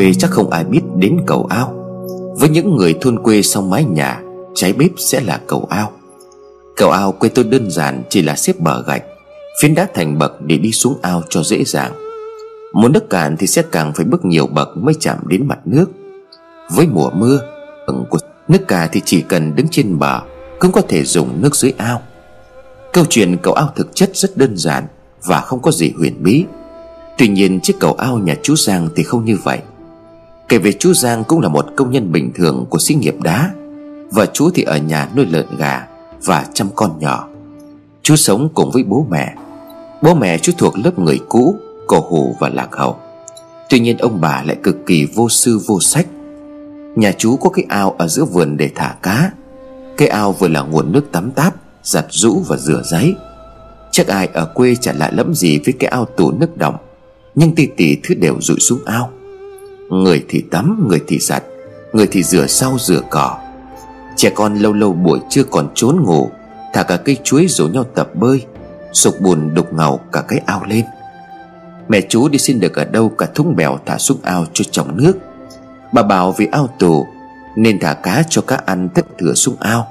Quê chắc không ai biết đến cầu ao. Với những người thôn quê sau mái nhà Cháy bếp sẽ là cầu ao. Cầu ao quê tôi đơn giản chỉ là xếp bờ gạch, Phiến đá thành bậc để đi xuống ao cho dễ dàng. Muốn đất cạn thì sẽ càng phải bước nhiều bậc mới chạm đến mặt nước. Với mùa mưa của nước cà thì chỉ cần đứng trên bờ, Cũng có thể dùng nước dưới ao. Câu chuyện cầu ao thực chất rất đơn giản Và không có gì huyền bí. Tuy nhiên, chiếc cầu ao nhà chú Giang thì không như vậy. Kể về chú Giang cũng là một công nhân bình thường của xí nghiệp đá. Và chú thì ở nhà nuôi lợn gà Và chăm con nhỏ. Chú sống cùng với bố mẹ. Bố mẹ chú thuộc lớp người cũ, Cổ hủ và lạc hậu. Tuy nhiên ông bà lại cực kỳ vô sư vô sách. Nhà chú có cái ao ở giữa vườn để thả cá. Cái ao vừa là nguồn nước tắm táp, Giặt rũ và rửa giấy. Chắc ai ở quê chả lạ lẫm gì với cái ao tủ nước động. Nhưng tỷ tỷ thứ đều rụi xuống ao. Người thì tắm, người thì giặt Người thì rửa sau rửa cỏ. Trẻ con lâu lâu buổi trưa còn trốn ngủ Thả cả cây chuối rủ nhau tập bơi Sục bùn đục ngầu cả cái ao lên. Mẹ chú đi xin được ở đâu cả thúng bèo thả xuống ao cho trong nước. Bà bảo vì ao tù Nên thả cá cho cá ăn tất thừa xuống ao.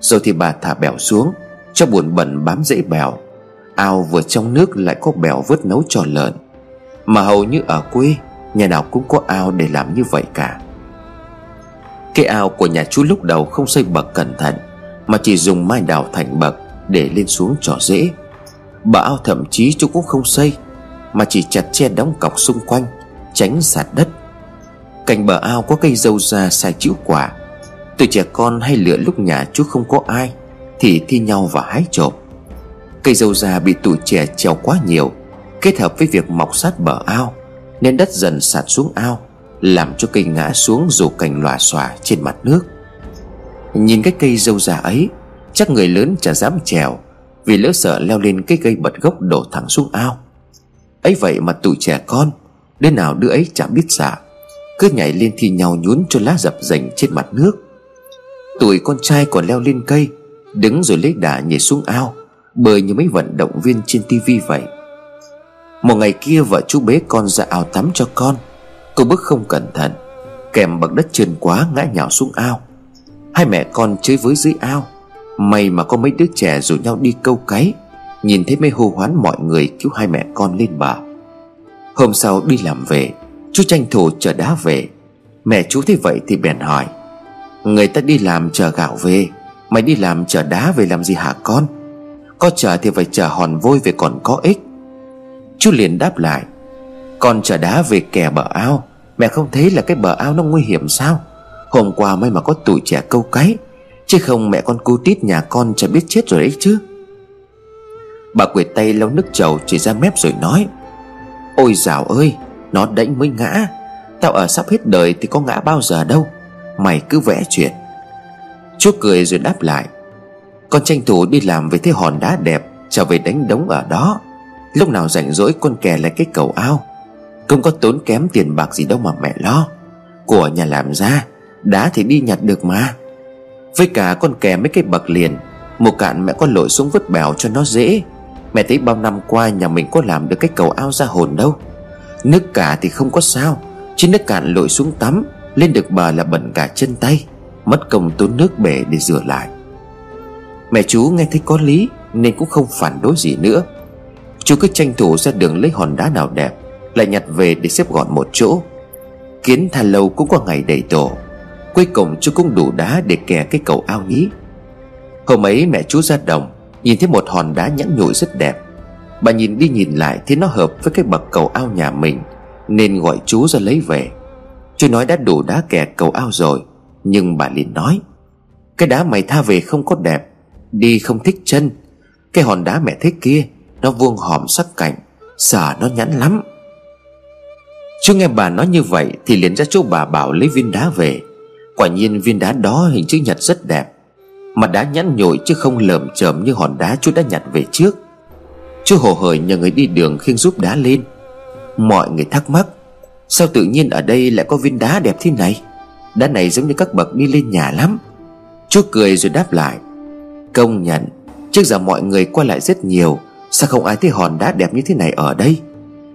Rồi thì bà thả bèo xuống Cho buồn bẩn bám dễ bèo. Ao vừa trong nước lại có bèo vớt nấu cho lợn. Mà hầu như ở quê Nhà nào cũng có ao để làm như vậy cả. Cái ao của nhà chú lúc đầu không xây bậc cẩn thận, Mà chỉ dùng mai đào thành bậc Để lên xuống trò dễ. Bà ao thậm chí chú cũng không xây, Mà chỉ chặt che đóng cọc xung quanh, Tránh sạt đất. Cạnh bờ ao có cây dâu ra sai chữ quả. Tụi trẻ con hay lựa lúc nhà chú không có ai, Thì thi nhau và hái trộm. Cây dâu già bị tụi trẻ trèo quá nhiều, Kết hợp với việc mọc sát bờ ao. Nên đất dần sạt xuống ao, Làm cho cây ngã xuống dù cành lòa xòa trên mặt nước. Nhìn cái cây dâu già ấy, Chắc người lớn chả dám trèo, Vì lỡ sợ leo lên cái cây bật gốc đổ thẳng xuống ao. Ấy vậy mà tụi trẻ con, Đứa nào đứa ấy chả biết sợ cứ nhảy lên thi nhau nhún cho lá dập dành trên mặt nước. Tuổi con trai còn leo lên cây, Đứng rồi lấy đà nhảy xuống ao, Bơi như mấy vận động viên trên tivi vậy. Một ngày kia vợ chú bế con ra ao tắm cho con. Cô bước không cẩn thận, Kèm bậc đất trơn quá ngã nhào xuống ao. Hai mẹ con chơi với dưới ao. May mà có mấy đứa trẻ rủ nhau đi câu cái. Nhìn thấy mới hô hoán mọi người cứu hai mẹ con lên bờ. Hôm sau đi làm về, Chú tranh thủ chở đá về. Mẹ chú thấy vậy thì bèn hỏi, Người ta đi làm chở gạo về, Mày đi làm chở đá về làm gì hả con? Có chở thì phải chở hòn vôi về còn có ích. Chú liền đáp lại, Con chở đá về kè bờ ao, Mẹ không thấy là cái bờ ao nó nguy hiểm sao? Hôm qua may mà có tuổi trẻ câu cái, Chứ không mẹ con cu tít nhà con chả biết chết rồi đấy chứ. Bà quệt tay lau nước trầu chỉ ra mép rồi nói, Ôi dào ơi, nó đánh mới ngã. Tao ở sắp hết đời thì có ngã bao giờ đâu, Mày cứ vẽ chuyện. Chú cười rồi đáp lại, Con tranh thủ đi làm với thế hòn đá đẹp, Trở về đánh đống ở đó. Lúc nào rảnh rỗi con kè lại cái cầu ao. Không có tốn kém tiền bạc gì đâu mà mẹ lo. Của nhà làm ra, Đá thì đi nhặt được mà. Với cả con kè mấy cái bậc liền, Một cạn mẹ con lội xuống vứt bèo cho nó dễ. Mẹ thấy bao năm qua nhà mình có làm được cái cầu ao ra hồn đâu. Nước cả thì không có sao Chứ nước cạn lội xuống tắm, Lên được bờ là bẩn cả chân tay. Mất công tốn nước bể để rửa lại. Mẹ chú nghe thấy có lý, Nên cũng không phản đối gì nữa. Chú cứ tranh thủ ra đường lấy hòn đá nào đẹp, Lại nhặt về để xếp gọn một chỗ. Kiến tha lâu cũng có ngày đầy tổ. Cuối cùng chú cũng đủ đá để kè cái cầu ao nhí Hôm ấy mẹ chú ra đồng, Nhìn thấy một hòn đá nhẵn nhụi rất đẹp. Bà nhìn đi nhìn lại thấy nó hợp với cái bậc cầu ao nhà mình, Nên gọi chú ra lấy về. Chú nói đã đủ đá kè cầu ao rồi, Nhưng bà liền nói, Cái đá mày tha về không có đẹp, Đi không thích chân. Cái hòn đá mẹ thích kia nó vuông hòm sắc cạnh, Sợ nó nhẵn lắm. Chú nghe bà nói như vậy Thì liền ra chỗ bà bảo lấy viên đá về. Quả nhiên viên đá đó hình chữ nhật rất đẹp mặt đá nhẵn nhội chứ không lởm chởm như hòn đá chú đã nhặt về trước. Chú hồ hởi nhờ người đi đường khiêng giúp đá lên. Mọi người thắc mắc, Sao tự nhiên ở đây lại có viên đá đẹp thế này? Đá này giống như các bậc đi lên nhà lắm. Chú cười rồi đáp lại, Công nhận, Trước giờ mọi người qua lại rất nhiều Sao không ai thấy hòn đá đẹp như thế này ở đây?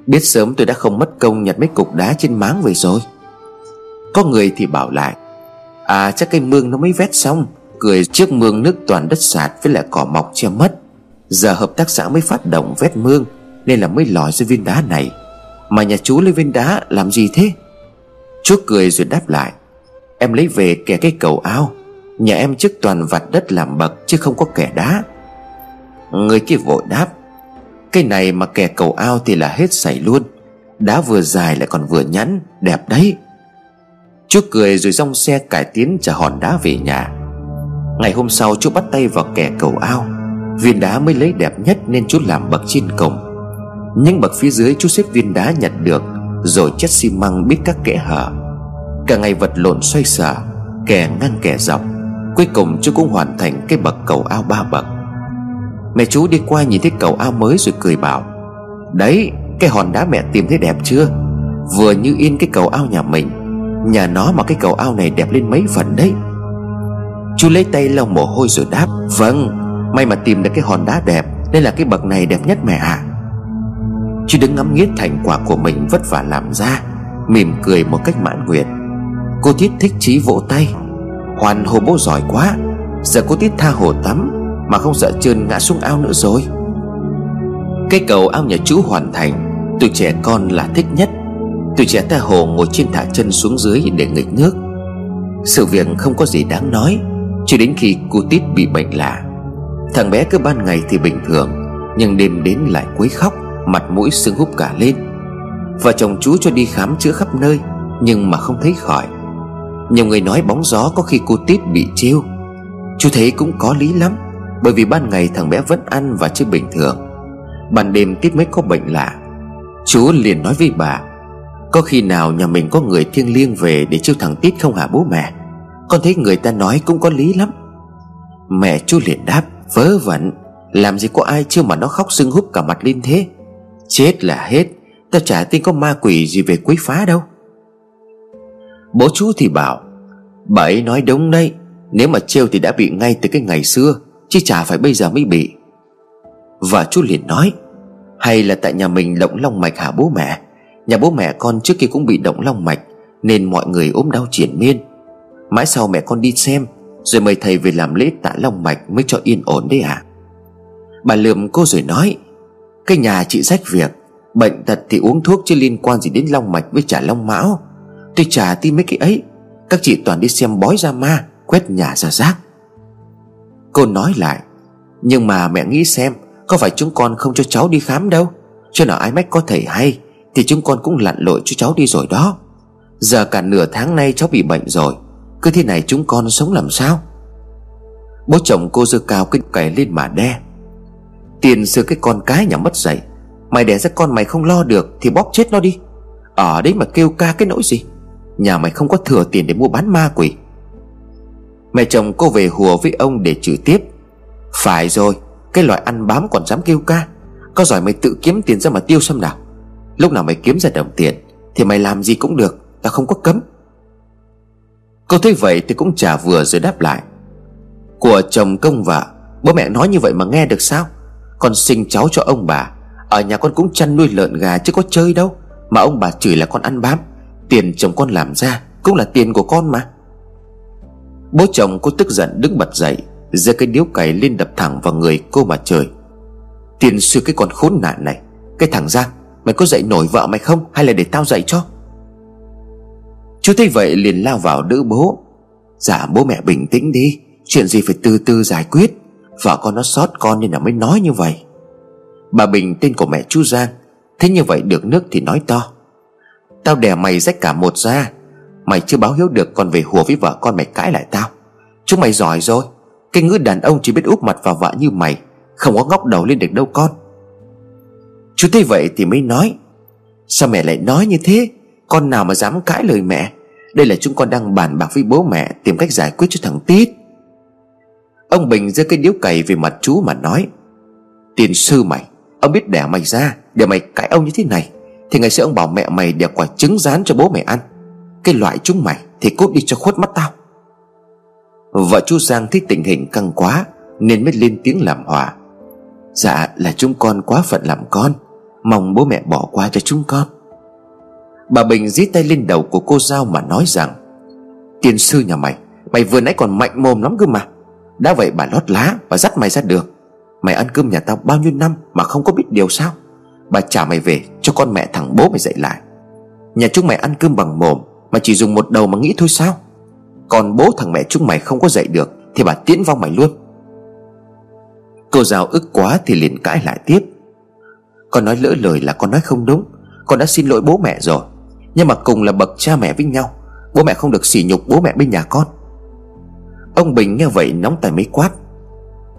Biết sớm tôi đã không mất công nhặt mấy cục đá trên máng về rồi. Có người thì bảo lại À chắc cây mương nó mới vét xong. Cười, trước mương nước toàn đất sạt với lại cỏ mọc che mất. Giờ hợp tác xã mới phát động vét mương, Nên là mới lòi ra viên đá này. Mà nhà chú lấy viên đá làm gì thế? Chú cười rồi đáp lại, Em lấy về kẻ cái cầu ao. Nhà em trước toàn vặt đất làm bậc, Chứ không có kẻ đá. Người kia vội đáp cái này mà kẻ cầu ao thì là hết sảy luôn. Đá vừa dài lại còn vừa nhẵn, Đẹp đấy. Chú cười rồi rong xe cải tiến chở hòn đá về nhà. Ngày hôm sau chú bắt tay vào kẻ cầu ao. Viên đá mới lấy đẹp nhất nên chú làm bậc trên cùng những bậc phía dưới chú xếp viên đá nhặt được, Rồi chất xi măng biết các kẽ hở. Cả ngày vật lộn xoay sở Kẻ ngang kẻ dọc. Cuối cùng chú cũng hoàn thành cái bậc cầu ao ba bậc. Mẹ chú đi qua nhìn thấy cầu ao mới rồi cười bảo, Đấy, cái hòn đá mẹ tìm thấy đẹp chưa? Vừa như in cái cầu ao nhà mình, Nhà nó mà cái cầu ao này đẹp lên mấy phần đấy. Chú lấy tay lau mồ hôi rồi đáp Vâng May mà tìm được cái hòn đá đẹp Nên là cái bậc này đẹp nhất mẹ ạ. À. Chú đứng ngắm nghía thành quả của mình vất vả làm ra, Mỉm cười một cách mãn nguyện. Cô Tiết thích chí vỗ tay, Hoàn hồ bố giỏi quá, Giờ cô Tiết tha hồ tắm mà không sợ trơn ngã xuống ao nữa rồi. Cái cầu ao nhà chú hoàn thành, Tụi trẻ con là thích nhất. Tụi trẻ ta hồ ngồi trên thả chân xuống dưới để nghịch nước. Sự việc không có gì đáng nói, Cho đến khi cô Tít bị bệnh lạ. Thằng bé cứ ban ngày thì bình thường, Nhưng đêm đến lại quấy khóc, Mặt mũi sưng húp cả lên. Vợ chồng chú cho đi khám chữa khắp nơi, Nhưng mà không thấy khỏi. Nhiều người nói bóng gió có khi cô Tít bị trêu. Chú thấy cũng có lý lắm. Bởi vì ban ngày thằng bé vẫn ăn và chơi bình thường. Ban đêm Tít mới có bệnh lạ. Chú liền nói với bà, Có khi nào nhà mình có người thiêng liêng về Để chiêu thằng Tít không hả bố mẹ? Con thấy người ta nói cũng có lý lắm. Mẹ chú liền đáp, Vớ vẩn, Làm gì có ai chưa mà nó khóc sưng húp cả mặt lên thế? Chết là hết Tao chả tin có ma quỷ gì về quấy phá đâu. Bố chú thì bảo, Bà ấy nói đúng đấy, Nếu mà trêu thì đã bị ngay từ cái ngày xưa. Chứ chả phải bây giờ mới bị. Và chú liền nói, Hay là tại nhà mình động long mạch hả bố mẹ? Nhà bố mẹ con trước kia cũng bị động long mạch, Nên mọi người ốm đau triển miên. Mãi sau mẹ con đi xem, Rồi mời thầy về làm lễ tạ long mạch Mới cho yên ổn đấy à Bà lượm cô rồi nói, Cái nhà chị rách việc, Bệnh tật thì uống thuốc chứ liên quan gì đến long mạch với trả long mão. Tôi trả tin mấy cái ấy, Các chị toàn đi xem bói ra ma, Quét nhà ra rác. Cô nói lại, Nhưng mà mẹ nghĩ xem, Có phải chúng con không cho cháu đi khám đâu? Cho nào ai mách có thể hay, Thì chúng con cũng lặn lội cho cháu đi rồi đó. Giờ cả nửa tháng nay cháu bị bệnh rồi, Cứ thế này chúng con sống làm sao? Bố chồng cô dơ cao cái cày lên mà đe, Tiền xưa cái con cái nhà mất dạy, Mày đẻ ra con mày không lo được Thì bóp chết nó đi. Ở đấy mà kêu ca cái nỗi gì? Nhà mày không có thừa tiền để mua bán ma quỷ. Mẹ chồng cô về hùa với ông để chửi tiếp. Phải rồi, Cái loại ăn bám còn dám kêu ca. Có giỏi mày tự kiếm tiền ra mà tiêu xem nào. Lúc nào mày kiếm ra đồng tiền, Thì mày làm gì cũng được Ta không có cấm. Cô thấy vậy thì cũng trả vừa rồi đáp lại. Của chồng công vợ, Bố mẹ nói như vậy mà nghe được sao? Con sinh cháu cho ông bà, Ở nhà con cũng chăn nuôi lợn gà chứ có chơi đâu. Mà ông bà chửi là con ăn bám, Tiền chồng con làm ra Cũng là tiền của con mà. Bố chồng cô tức giận đứng bật dậy, giơ cái điếu cày lên đập thẳng vào người cô mà trời. Tiền sư cái con khốn nạn này, Cái thằng Giang, Mày có dạy nổi vợ mày không? Hay là để tao dạy cho? Chú thấy vậy liền lao vào đỡ bố. Dạ bố mẹ bình tĩnh đi, Chuyện gì phải từ từ giải quyết. Vợ con nó sót con nên là mới nói như vậy. Bà Bình tên của mẹ chú Giang, Thế như vậy được nước thì nói to. Tao đè mày rách cả một ra Mày chưa báo hiếu được còn về hùa với vợ con mày cãi lại tao. Chúng mày giỏi rồi. Cái ngữ đàn ông chỉ biết úp mặt vào vợ như mày, Không có ngóc đầu lên được đâu con. Chú thấy vậy thì mới nói, Sao mẹ lại nói như thế? Con nào mà dám cãi lời mẹ? Đây là chúng con đang bàn bạc với bố mẹ Tìm cách giải quyết cho thằng Tít. Ông Bình giơ cái điếu cày về mặt chú mà nói, Tiền sư mày, Ông biết đẻ mày ra Để mày cãi ông như thế này, thì ngày xưa ông bảo mẹ mày đẻ quả trứng rán cho bố mày ăn. Cái loại chúng mày Thì cút đi cho khuất mắt tao. Vợ chú Giang thấy tình hình căng quá Nên mới lên tiếng làm hòa. Dạ là chúng con quá phận làm con, Mong bố mẹ bỏ qua cho chúng con. Bà Bình dí tay lên đầu của cô Giao mà nói rằng, Tiên sư nhà mày Mày vừa nãy còn mạnh mồm lắm cơ mà. Đã vậy bà lót lá và dắt mày ra đường. Mày ăn cơm nhà tao bao nhiêu năm Mà không có biết điều sao? Bà trả mày về cho con mẹ thằng bố mày dạy lại. Nhà chúng mày ăn cơm bằng mồm mà chỉ dùng một đầu mà nghĩ thôi sao? Còn bố thằng mẹ chúng mày không có dạy được, Thì bà tiễn vong mày luôn. Cô giáo ức quá thì liền cãi lại tiếp. Con nói lỡ lời là con nói không đúng. Con đã xin lỗi bố mẹ rồi. Nhưng mà cùng là bậc cha mẹ với nhau, Bố mẹ không được sỉ nhục bố mẹ bên nhà con. Ông Bình nghe vậy nóng tay mấy quát.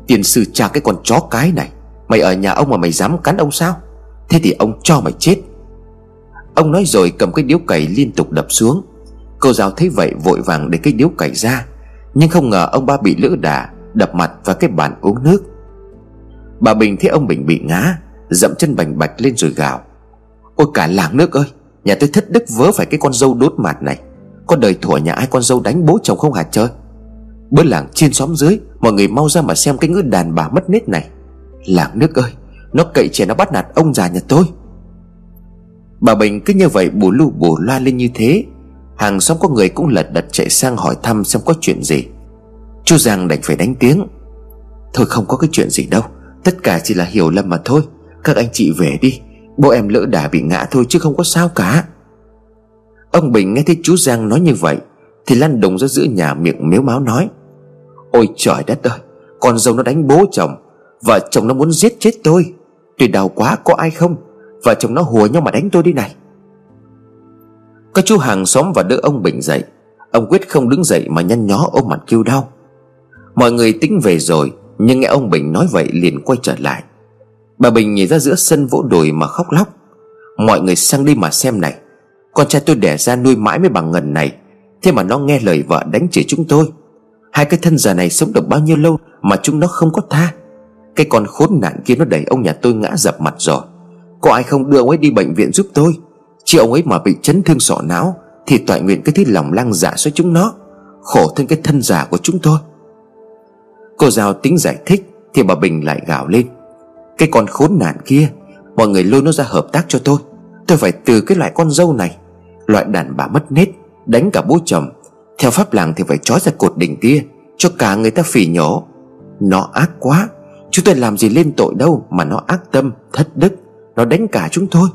Tiền sư cha cái con chó cái này, Mày ở nhà ông mà mày dám cắn ông sao? Thế thì ông cho mày chết. Ông nói rồi cầm cái điếu cày liên tục đập xuống. Cô giáo thấy vậy vội vàng để cái điếu cày ra, Nhưng không ngờ ông ba bị lỡ đà, Đập mặt vào cái bàn uống nước. Bà Bình thấy ông Bình bị ngã, Dậm chân bành bạch lên rồi gào. Ôi cả làng nước ơi, Nhà tôi thất đức vớ phải cái con dâu đốt mặt này. Con đời thủa nhà ai con dâu đánh bố chồng không hạt chơi Bữa làng trên xóm dưới, Mọi người mau ra mà xem cái ngữ đàn bà mất nết này. Làng nước ơi, Nó cậy trẻ nó bắt nạt ông già nhà tôi. Bà Bình cứ như vậy bù lu bù loa lên như thế. Hàng xóm có người cũng lật đật chạy sang hỏi thăm xem có chuyện gì. Chú Giang đành phải đánh tiếng. Thôi không có cái chuyện gì đâu, Tất cả chỉ là hiểu lầm mà thôi. Các anh chị về đi, Bố em lỡ đà bị ngã thôi chứ không có sao cả. Ông Bình nghe thấy chú Giang nói như vậy, Thì lăn đồng ra giữa nhà miệng miếu máu nói, Ôi trời đất ơi, Con dâu nó đánh bố chồng, Vợ chồng nó muốn giết chết tôi. Tôi đau quá có ai không Vợ chồng nó hùa nhau mà đánh tôi đi này. Có chú hàng xóm và đỡ ông Bình dậy. Ông quyết không đứng dậy mà nhăn nhó ôm mặt kêu đau. Mọi người tính về rồi, Nhưng nghe ông Bình nói vậy liền quay trở lại. Bà Bình nhìn ra giữa sân vỗ đùi mà khóc lóc. Mọi người sang đi mà xem này. Con trai tôi đẻ ra nuôi mãi mới bằng ngần này. Thế mà nó nghe lời vợ đánh chửi chúng tôi. Hai cái thân già này sống được bao nhiêu lâu Mà chúng nó không có tha? Cái con khốn nạn kia nó đẩy ông nhà tôi ngã dập mặt rồi. Có ai không đưa ông ấy đi bệnh viện giúp tôi? Chứ ông ấy mà bị chấn thương sọ não Thì toại nguyện cái thứ lòng lang dạ cho chúng nó Khổ thân cái thân già của chúng tôi. Cô giáo tính giải thích Thì bà Bình lại gào lên. Cái con khốn nạn kia Mọi người lôi nó ra hợp tác cho tôi. Tôi phải từ cái loại con dâu này Loại đàn bà mất nết Đánh cả bố chồng. Theo pháp làng thì phải trói ra cột đỉnh kia Cho cả người ta phỉ nhổ. Nó ác quá Chúng tôi làm gì lên tội đâu Mà nó ác tâm, thất đức. Nó đánh cả chúng tôi.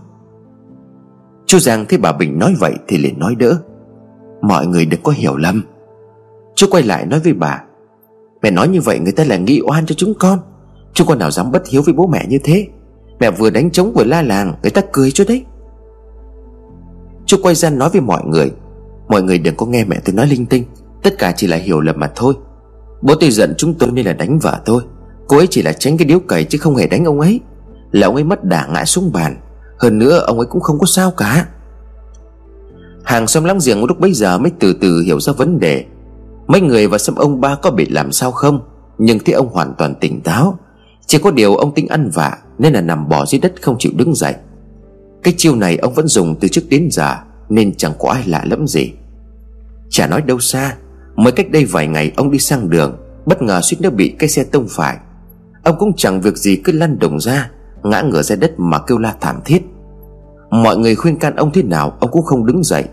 Chú Giang thấy bà Bình nói vậy Thì liền nói đỡ. Mọi người đừng có hiểu lầm. Chú quay lại nói với bà, Mẹ nói như vậy người ta là nghi oan cho chúng con. Chúng con nào dám bất hiếu với bố mẹ như thế. Mẹ vừa đánh trống vừa la làng, Người ta cười cho đấy. Chú quay ra nói với mọi người Mọi người đừng có nghe mẹ tôi nói linh tinh, Tất cả chỉ là hiểu lầm mà thôi. Bố tôi giận chúng tôi nên là đánh vợ tôi, Cô ấy chỉ là tránh cái điếu cày chứ không hề đánh ông ấy. Là ông ấy mất đả ngã xuống bàn. Hơn nữa, ông ấy cũng không có sao cả. Hàng xóm láng giềng lúc bấy giờ mới từ từ hiểu ra vấn đề. Mấy người và xâm ông ba có bị làm sao không? Nhưng thấy ông hoàn toàn tỉnh táo. Chỉ có điều ông tính ăn vạ, Nên là nằm bò dưới đất không chịu đứng dậy. Cái chiêu này ông vẫn dùng từ trước đến giờ, Nên chẳng có ai lạ lẫm gì. Chả nói đâu xa, Mới cách đây vài ngày ông đi sang đường, Bất ngờ suýt nữa bị cái xe tông phải. Ông cũng chẳng việc gì cứ lăn đồng ra. Ngã ngửa ra đất mà kêu la thảm thiết. Mọi người khuyên can ông thế nào, Ông cũng không đứng dậy.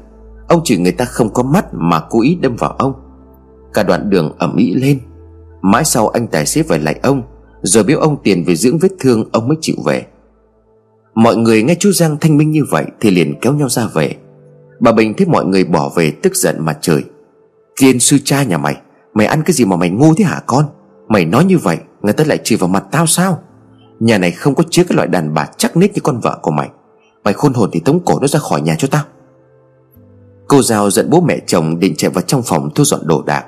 Ông chỉ người ta không có mắt mà cố ý đâm vào ông. Cả đoạn đường ẩm ĩ lên. Mãi sau anh tài xế phải lại ông, Rồi biếu ông tiền về dưỡng vết thương, Ông mới chịu về. Mọi người nghe chú Giang thanh minh như vậy Thì liền kéo nhau ra về. Bà Bình thấy mọi người bỏ về tức giận mà trời. Tiên sư cha nhà mày Mày ăn cái gì mà mày ngu thế hả con? Mày nói như vậy, Người ta lại chửi vào mặt tao sao? Nhà này không có chứa cái loại đàn bà chắc nít như con vợ của mày. Mày khôn hồn thì tống cổ nó ra khỏi nhà cho tao. Cô Giao giận bố mẹ chồng định chạy vào trong phòng thu dọn đồ đạc.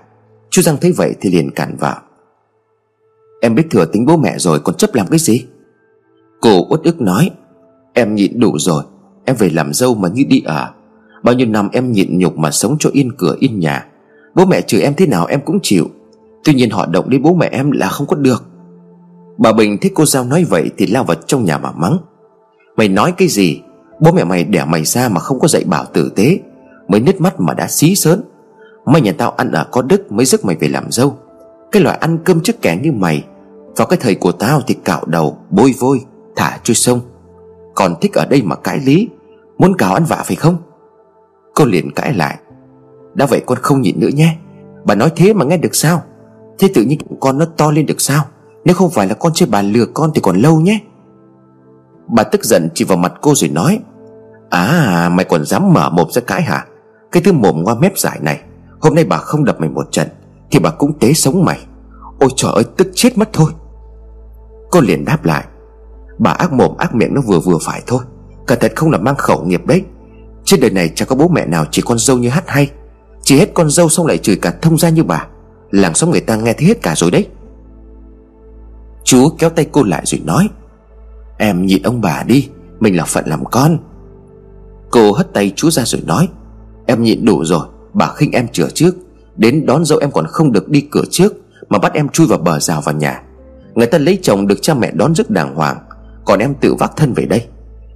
Chú Giang thấy vậy thì liền cản vào Em biết thừa tính bố mẹ rồi, còn chấp làm cái gì? Cô uất ức nói, Em nhịn đủ rồi, Em về làm dâu mà như đi ở. Bao nhiêu năm em nhịn nhục mà sống cho yên cửa, yên nhà. Bố mẹ chửi em thế nào em cũng chịu. Tuy nhiên họ động đến bố mẹ em là không có được. Bà Bình thấy cô Giao nói vậy Thì lao vào trong nhà mà mắng. Mày nói cái gì? Bố mẹ mày đẻ mày ra mà không có dạy bảo tử tế, Mới nứt mắt mà đã xí sớn. Mày nhà tao ăn ở có đức mới rước mày về làm dâu. Cái loại ăn cơm trước kẻ như mày, Vào cái thời của tao thì cạo đầu, Bôi vôi, Thả trôi sông. Còn thích ở đây mà cãi lý, Muốn cào ăn vạ phải không? Cô liền cãi lại. Đã vậy con không nhịn nữa nhé. Bà nói thế mà nghe được sao? Thế tự nhiên con nó to lên được sao? Nếu không phải là con chơi bà lừa con thì còn lâu nhé. Bà tức giận chỉ vào mặt cô rồi nói À mày còn dám mở mồm ra cãi hả? Cái thứ mồm ngoa mép dài này, Hôm nay bà không đập mày một trận Thì bà cũng tế sống mày. Ôi trời ơi, tức chết mất thôi. Cô liền đáp lại, Bà ác mồm ác miệng nó vừa vừa phải thôi, Cả thật không là mang khẩu nghiệp đấy. Trên đời này chẳng có bố mẹ nào chỉ con dâu như hát hay, Chỉ hết con dâu xong lại chửi cả thông gia như bà. Làng xóm người ta nghe thấy hết cả rồi đấy. Chú kéo tay cô lại rồi nói, Em nhịn ông bà đi, Mình là phận làm con. Cô hất tay chú ra rồi nói, Em nhịn đủ rồi, Bà khinh em chữa trước. Đến đón dâu em còn không được đi cửa trước, Mà bắt em chui vào bờ rào vào nhà. Người ta lấy chồng được cha mẹ đón rất đàng hoàng, Còn em tự vác thân về đây.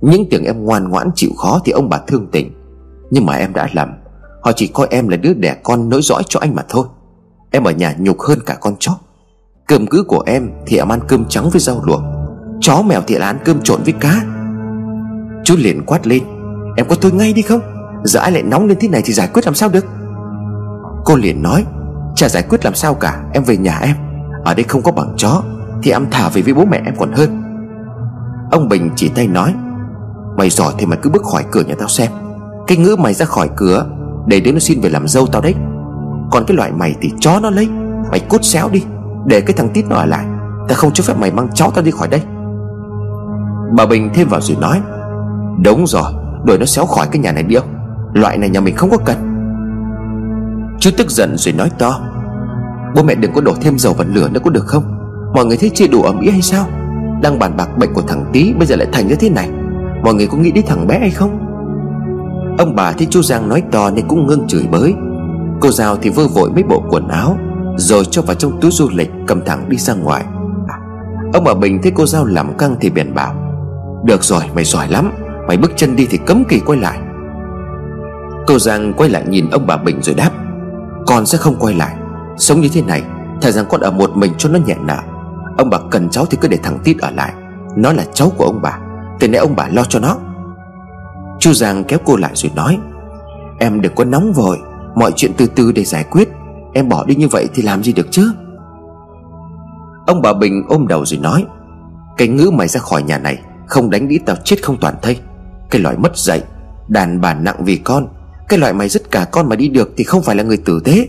Những tưởng em ngoan ngoãn chịu khó Thì ông bà thương tình. Nhưng mà em đã lầm, Họ chỉ coi em là đứa đẻ con nối dõi cho anh mà thôi. Em ở nhà nhục hơn cả con chó. Cơm cứ của em thì em ăn cơm trắng với rau luộc. Chó mèo thì là ăn cơm trộn với cá. Chú liền quát lên, Em có thôi ngay đi không? Giờ ai lại nóng lên thế này thì giải quyết làm sao được? Cô liền nói, Chả giải quyết làm sao cả, Em về nhà em. Ở đây không có bằng chó Thì em thả về với bố mẹ em còn hơn. Ông Bình chỉ tay nói, Mày giỏi thì mày cứ bước khỏi cửa nhà tao xem. Cái ngữ mày ra khỏi cửa, Để đứa nó xin về làm dâu tao đấy. Còn cái loại mày thì chó nó lấy, Mày cút xéo đi. Để cái thằng tít nó ở lại, Ta không cho phép mày mang chó tao đi khỏi đây. Bà Bình thêm vào rồi nói, Đúng rồi, Đuổi nó xéo khỏi cái nhà này đi ông. Loại này nhà mình không có cần. Chú tức giận rồi nói to, Bố mẹ đừng có đổ thêm dầu vào lửa nữa có được không? Mọi người thấy chưa đủ ẩm ý hay sao? Đang bàn bạc bệnh của thằng Tý Bây giờ lại thành như thế này, Mọi người có nghĩ đến thằng bé hay không? Ông bà thấy chú Giang nói to nên cũng ngưng chửi bới. Cô Giao thì vơ vội mấy bộ quần áo rồi cho vào trong túi du lịch, Cầm thẳng đi ra ngoài. Ông bà Bình thấy cô Giao làm căng thì bèn bảo, Được rồi, mày giỏi lắm. Mày bước chân đi thì cấm kỳ quay lại. Cô Giang quay lại nhìn ông bà Bình rồi đáp, Con sẽ không quay lại. Sống như thế này Thời gian con ở một mình cho nó nhẹ nợ Ông bà cần cháu thì cứ để thằng Tít ở lại. Nó là cháu của ông bà Từ nay ông bà lo cho nó. Chu Giang kéo cô lại rồi nói, Em đừng có nóng vội, Mọi chuyện từ từ để giải quyết. Em bỏ đi như vậy thì làm gì được chứ? Ông bà Bình ôm đầu rồi nói, Cái ngữ mày ra khỏi nhà này, Không đánh đĩ tao chết không toàn thây. Cái loại mất dạy, Đàn bà nặng vì con, Cái loại mày dứt cả con mà đi được Thì không phải là người tử tế.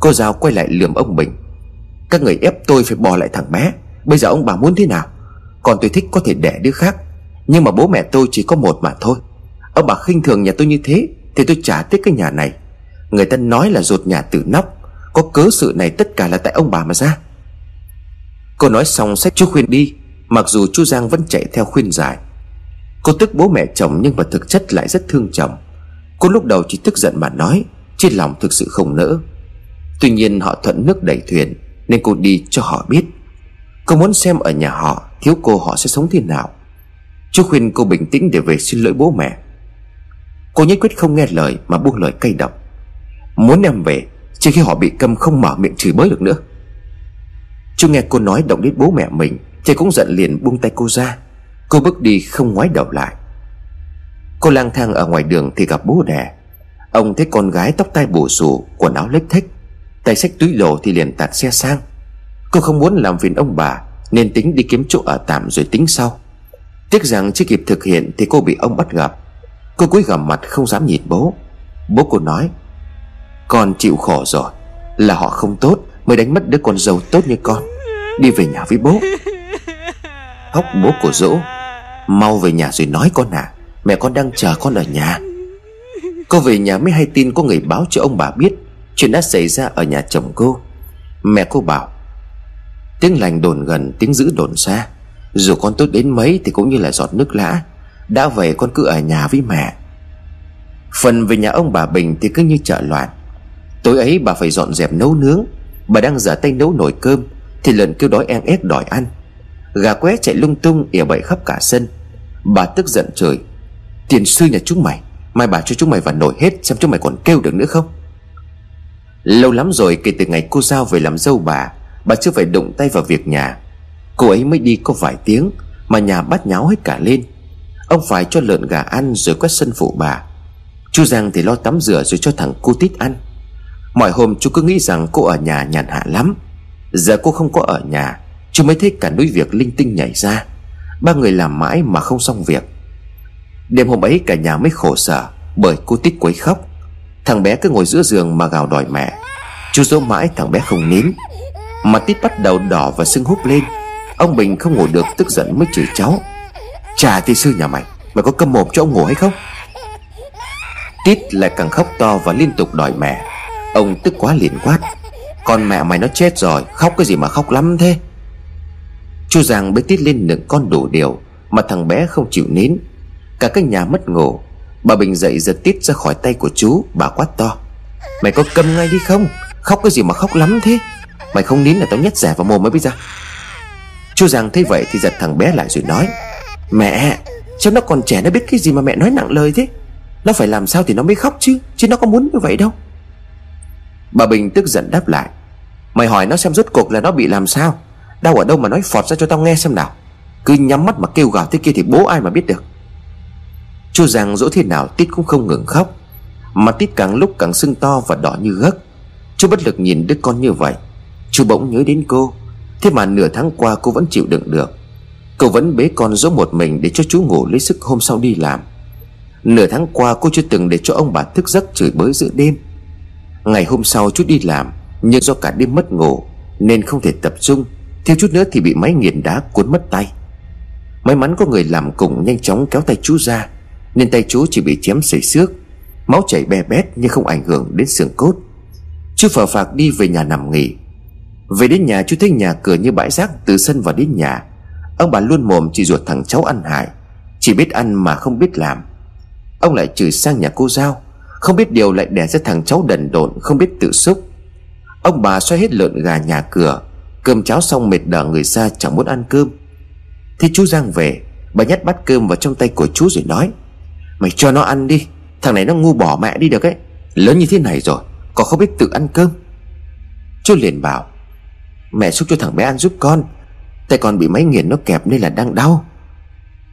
Cô giáo quay lại lườm ông Bình, Các người ép tôi phải bỏ lại thằng bé, Bây giờ ông bà muốn thế nào? Còn tôi thích có thể đẻ đứa khác, Nhưng mà bố mẹ tôi chỉ có một mà thôi. Ông bà khinh thường nhà tôi như thế, Thì tôi trả tiếc cái nhà này. Người ta nói là rột nhà từ nóc. Có cớ sự này tất cả là tại ông bà mà ra. Cô nói xong xách chú khuyên đi, Mặc dù chú Giang vẫn chạy theo khuyên giải Cô tức bố mẹ chồng nhưng mà thực chất lại rất thương chồng. Cô lúc đầu chỉ tức giận mà nói, Trên lòng thực sự không nỡ. Tuy nhiên họ thuận nước đẩy thuyền, Nên cô đi cho họ biết. Cô muốn xem ở nhà họ, Thiếu cô họ sẽ sống thế nào. Chú khuyên cô bình tĩnh để về xin lỗi bố mẹ. Cô nhất quyết không nghe lời Mà buông lời cay độc. Muốn em về, Chỉ khi họ bị câm không mở miệng chửi bới được nữa. Chú nghe cô nói động đến bố mẹ mình, Thì cũng giận liền buông tay cô ra. Cô bước đi không ngoái đầu lại. Cô lang thang ở ngoài đường thì gặp bố đẻ. Ông thấy con gái tóc tai bù xù, Quần áo lếch thích Tay sách túi đồ thì liền tạt xe sang. Cô không muốn làm phiền ông bà, Nên tính đi kiếm chỗ ở tạm rồi tính sau. Tiếc rằng chưa kịp thực hiện Thì cô bị ông bắt gặp. Cô cúi gằm mặt không dám nhìn bố. Bố cô nói con chịu khổ rồi. Là họ không tốt, Mới đánh mất đứa con dâu tốt như con. Đi về nhà với bố. Hóc bố của dỗ. Mau về nhà rồi nói con à. Mẹ con đang chờ con ở nhà. Cô về nhà mới hay tin có người báo cho ông bà biết Chuyện đã xảy ra ở nhà chồng cô. Mẹ cô bảo, Tiếng lành đồn gần, tiếng dữ đồn xa. Dù con tốt đến mấy thì cũng như là giọt nước lã. Đã về con cứ ở nhà với mẹ. Phần về nhà ông bà Bình thì cứ như chợ loạn. Tối ấy bà phải dọn dẹp nấu nướng. Bà đang giả tay nấu nồi cơm, Thì lần kêu đói en ép đòi ăn. Gà qué chạy lung tung, ỉa bậy khắp cả sân. Bà tức giận trời. Tiền sư nhà chúng mày, Mai bà cho chúng mày vào nổi hết, Xem chúng mày còn kêu được nữa không? Lâu lắm rồi kể từ ngày cô Giao về làm dâu bà Bà chưa phải đụng tay vào việc nhà. Cô ấy mới đi có vài tiếng, Mà nhà bắt nháo hết cả lên. Ông phải cho lợn gà ăn rồi quét sân phụ bà. Chú Giang thì lo tắm rửa rồi cho thằng cô tít ăn. Mọi hôm chú cứ nghĩ rằng cô ở nhà nhàn hạ lắm. Giờ cô không có ở nhà, Chú mới thấy cả núi việc linh tinh nhảy ra. Ba người làm mãi mà không xong việc. Đêm hôm ấy cả nhà mới khổ sở Bởi cô tít quấy khóc. Thằng bé cứ ngồi giữa giường mà gào đòi mẹ. Chú dỗ mãi thằng bé không nín. Mặt tít bắt đầu đỏ và sưng húp lên. Ông Bình không ngủ được tức giận mới chửi cháu. Chà thi sư nhà mày Mày có câm mồm cho ông ngủ hay không? Tít lại càng khóc to và liên tục đòi mẹ. Ông tức quá liền quát. Con mẹ mày nó chết rồi, Khóc cái gì mà khóc lắm thế? Chu Giang bế Tít lên nựng con đủ điều Mà thằng bé không chịu nín. Cả cái nhà mất ngủ, Bà Bình dậy giật Tít ra khỏi tay của chú, Bà quát to. Mày có câm ngay đi không? Khóc cái gì mà khóc lắm thế? Mày không nín là tao nhét rẻ vào mồm mới bây giờ. Chú Giang thấy vậy thì giật thằng bé lại rồi nói, Mẹ, Cháu nó còn trẻ nó biết cái gì mà mẹ nói nặng lời thế? Nó phải làm sao thì nó mới khóc chứ? Chứ nó có muốn như vậy đâu. Bà Bình tức giận đáp lại. Mày hỏi nó xem rốt cuộc là nó bị làm sao. Đau ở đâu mà nói phọt ra cho tao nghe xem nào. Cứ nhắm mắt mà kêu gào thế kia thì bố ai mà biết được. Chú Giang dỗ thế nào Tít cũng không ngừng khóc. Mà Tít càng lúc càng sưng to và đỏ như gấc. Chú bất lực nhìn đứa con như vậy. Chú bỗng nhớ đến cô. Thế mà nửa tháng qua cô vẫn chịu đựng được. Cô vẫn bế con dỗ một mình Để cho chú ngủ lấy sức hôm sau đi làm. Nửa tháng qua cô chưa từng để cho ông bà thức giấc chửi bới giữa đêm. Ngày hôm sau chú đi làm, Nhưng do cả đêm mất ngủ, Nên không thể tập trung. Thiếu chút nữa thì bị máy nghiền đá cuốn mất tay. May mắn có người làm cùng nhanh chóng kéo tay chú ra, Nên tay chú chỉ bị chém sẩy xước. Máu chảy be bét nhưng không ảnh hưởng đến xương cốt. Chú phờ phạc đi về nhà nằm nghỉ. Về đến nhà, chú thấy nhà cửa như bãi rác Từ sân vào đến nhà. Ông bà luôn mồm chỉ ruột thằng cháu ăn hại, Chỉ biết ăn mà không biết làm. Ông lại chửi sang nhà cô Giao. Không biết điều lại đẻ ra thằng cháu đần độn, Không biết tự xúc. Ông bà xoay hết lợn gà nhà cửa, Cơm cháo xong mệt đờ người xa chẳng muốn ăn cơm. Thì chú Giang về, Bà nhét bát cơm vào trong tay của chú rồi nói, Mày cho nó ăn đi, Thằng này nó ngu bỏ mẹ đi được ấy. Lớn như thế này rồi Còn không biết tự ăn cơm? Chú liền bảo, Mẹ xúc cho thằng bé ăn giúp con, Tay con bị máy nghiền nó kẹp nên là đang đau.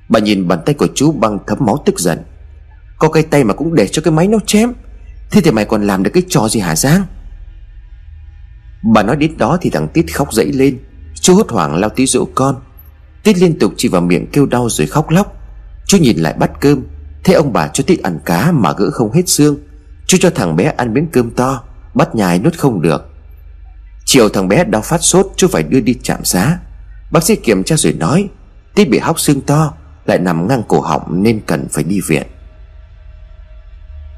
Bà nhìn bàn tay của chú băng thấm máu tức giận. Có cái tay mà cũng để cho cái máy nó chém. Thế thì mày còn làm được cái trò gì hả Giang? Bà nói đến đó thì thằng Tít khóc dậy lên. Chú hốt hoảng lao tí dỗ con. Tít liên tục chỉ vào miệng kêu đau rồi khóc lóc. Chú nhìn lại bắt cơm. Thấy ông bà cho Tít ăn cá mà gỡ không hết xương. Chú cho thằng bé ăn miếng cơm to, Bắt nhai nuốt không được. Chiều thằng bé đau phát sốt, Chú phải đưa đi trạm xá. Bác sĩ kiểm tra rồi nói, Tít bị hóc xương to, Lại nằm ngang cổ họng nên cần phải đi viện.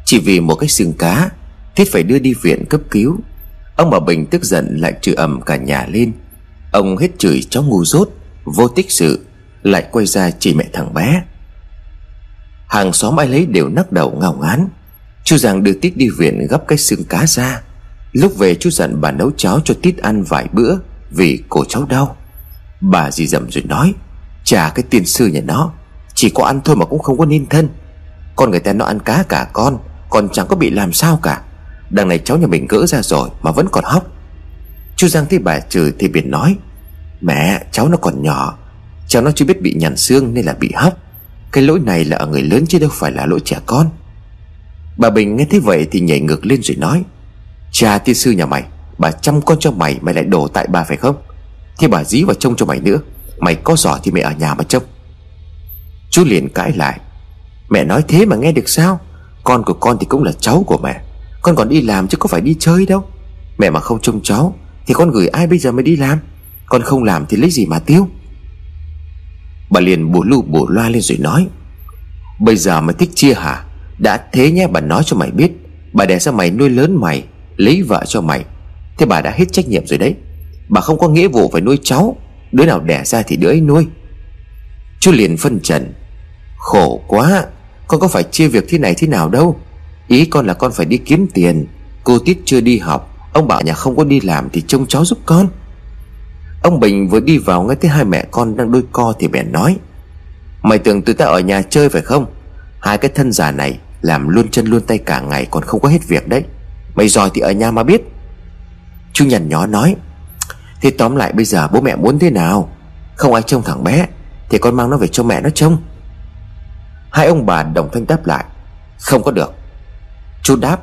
Chỉ vì một cái xương cá Tít phải đưa đi viện cấp cứu. Ông bà Bình tức giận lại chửi ầm cả nhà lên. Ông hết chửi cháu ngu dốt, Vô tích sự, Lại quay ra chỉ mẹ thằng bé. Hàng xóm ai lấy đều nắc đầu ngao ngán. Chú Giang đưa Tít đi viện gấp cái xương cá ra. Lúc về chú dặn bà nấu cháo cho Tít ăn vài bữa Vì cổ cháu đau. Bà dì dầm rồi nói Chả cái tiên sư nhà nó, Chỉ có ăn thôi mà cũng không có nên thân. Con người ta nó ăn cá cả con còn chẳng có bị làm sao cả. Đằng này cháu nhà mình gỡ ra rồi Mà vẫn còn hóc. Chú Giang thấy bà chửi thì biển nói, Mẹ, cháu nó còn nhỏ. Cháu nó chưa biết bị nhằn xương nên là bị hóc. Cái lỗi này là ở người lớn chứ đâu phải là lỗi trẻ con. Bà Bình nghe thế vậy thì nhảy ngược lên rồi nói, Cha tiên sư nhà mày, Bà chăm con cho mày Mày lại đổ tại bà phải không? Thế bà dí vào trông cho mày nữa. Mày có giỏi thì mẹ ở nhà mà trông. Chú liền cãi lại, Mẹ nói thế mà nghe được sao? Con của con thì cũng là cháu của mẹ. Con còn đi làm chứ có phải đi chơi đâu. Mẹ mà không trông cháu Thì con gửi ai bây giờ mới đi làm? Con không làm thì lấy gì mà tiêu? Bà liền bù lu bù loa lên rồi nói, Bây giờ mày thích chia hả? Đã thế nhé, bà nói cho mày biết. Bà đẻ ra mày nuôi lớn mày, Lấy vợ cho mày. Thế bà đã hết trách nhiệm rồi đấy. Bà không có nghĩa vụ phải nuôi cháu. Đứa nào đẻ ra thì đứa ấy nuôi. Chú liền phân trần, Khổ quá con có phải chia việc thế này thế nào đâu. Ý con là con phải đi kiếm tiền. Cô Tít chưa đi học. Ông bảo nhà không có đi làm thì trông cháu giúp con. Ông Bình vừa đi vào ngay thấy hai mẹ con đang đôi co thì bèn nói, Mày tưởng tụi ta ở nhà chơi phải không? Hai cái thân già này Làm luôn chân luôn tay cả ngày còn không có hết việc đấy. Mày giỏi thì ở nhà mà biết. Chú nhằn nhó nói, Thế tóm lại bây giờ bố mẹ muốn thế nào? Không ai trông thằng bé, Thì con mang nó về cho mẹ nó trông. Hai ông bà đồng thanh đáp lại, Không có được. Chú đáp,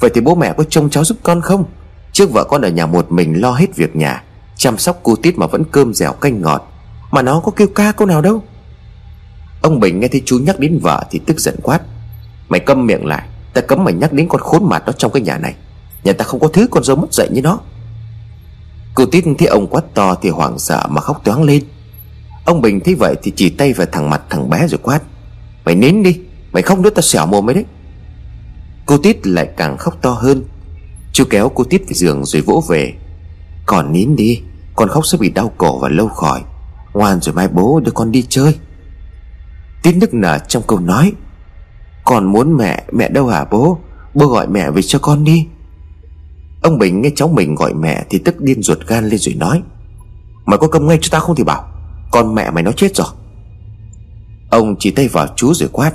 Vậy thì bố mẹ có trông cháu giúp con không? Trước vợ con ở nhà một mình lo hết việc nhà, Chăm sóc cô tít mà vẫn cơm dẻo canh ngọt, Mà nó có kêu ca câu nào đâu. Ông Bình nghe thấy chú nhắc đến vợ thì tức giận quát, Mày câm miệng lại, Ta cấm mày nhắc đến con khốn mặt đó trong cái nhà này, Nhà ta không có thứ con dâu mất dạy như nó. Cô Tít thấy ông quát to thì hoảng sợ mà khóc toáng lên. Ông Bình thấy vậy thì chỉ tay vào thằng mặt thằng bé rồi quát Mày nín đi, Mày không nữa ta xẻo mồm mày đấy. Cô Tít lại càng khóc to hơn. Chú kéo cô Tít về giường rồi vỗ về. Còn nín đi, Con khóc sẽ bị đau cổ và lâu khỏi. Ngoan rồi mai bố đưa con đi chơi. Tít nức nở trong câu nói, Con muốn mẹ Mẹ đâu hả bố? Bố gọi mẹ về cho con đi. Ông Bình nghe cháu mình gọi mẹ Thì tức điên ruột gan lên rồi nói, Mày có cầm ngay cho tao không thì bảo, Con mẹ mày nó chết rồi. Ông chỉ tay vào chú rồi quát.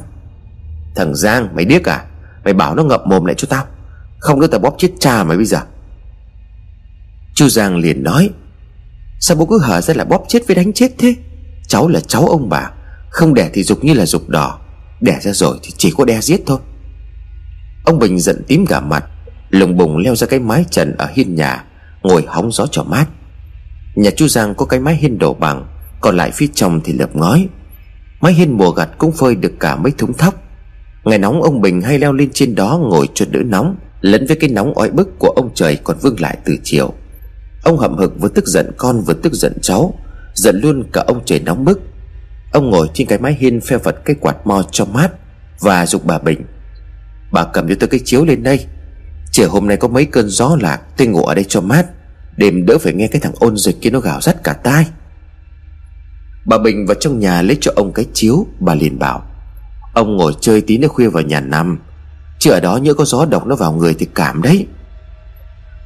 Thằng Giang, mày điếc à? Mày bảo nó ngậm mồm lại cho tao. Không nữa tao bóp chết cha mày bây giờ. Chú Giang liền nói. Sao bố cứ hở ra là bóp chết với đánh chết thế? Cháu là cháu ông bà. Không đẻ thì dục như là dục đỏ. Đẻ ra rồi thì chỉ có đe giết thôi. Ông Bình giận tím cả mặt, Lùng bùng leo ra cái mái trần ở hiên nhà, Ngồi hóng gió cho mát. Nhà chú Giang có cái mái hiên đổ bằng, Còn lại phía trong thì lợp ngói. Mái hiên mùa gặt cũng phơi được cả mấy thúng thóc. Ngày nóng ông Bình hay leo lên trên đó ngồi cho đỡ nóng, Lẫn với cái nóng oi bức của ông trời còn vương lại từ chiều. Ông hậm hực vừa tức giận con vừa tức giận cháu, Giận luôn cả ông trời nóng bức. Ông ngồi trên cái mái hiên phe vật cái quạt mo cho mát Và dục bà Bình. Bà cầm cho tôi cái chiếu lên đây. Trời hôm nay có mấy cơn gió lạc Tôi ngủ ở đây cho mát. Đêm đỡ phải nghe cái thằng ôn dịch kia nó gào rắt cả tai. Bà Bình vào trong nhà lấy cho ông cái chiếu, Bà liền bảo. Ông ngồi chơi tí nữa khuya vào nhà nằm. Chứ ở đó nhớ có gió độc nó vào người thì cảm đấy.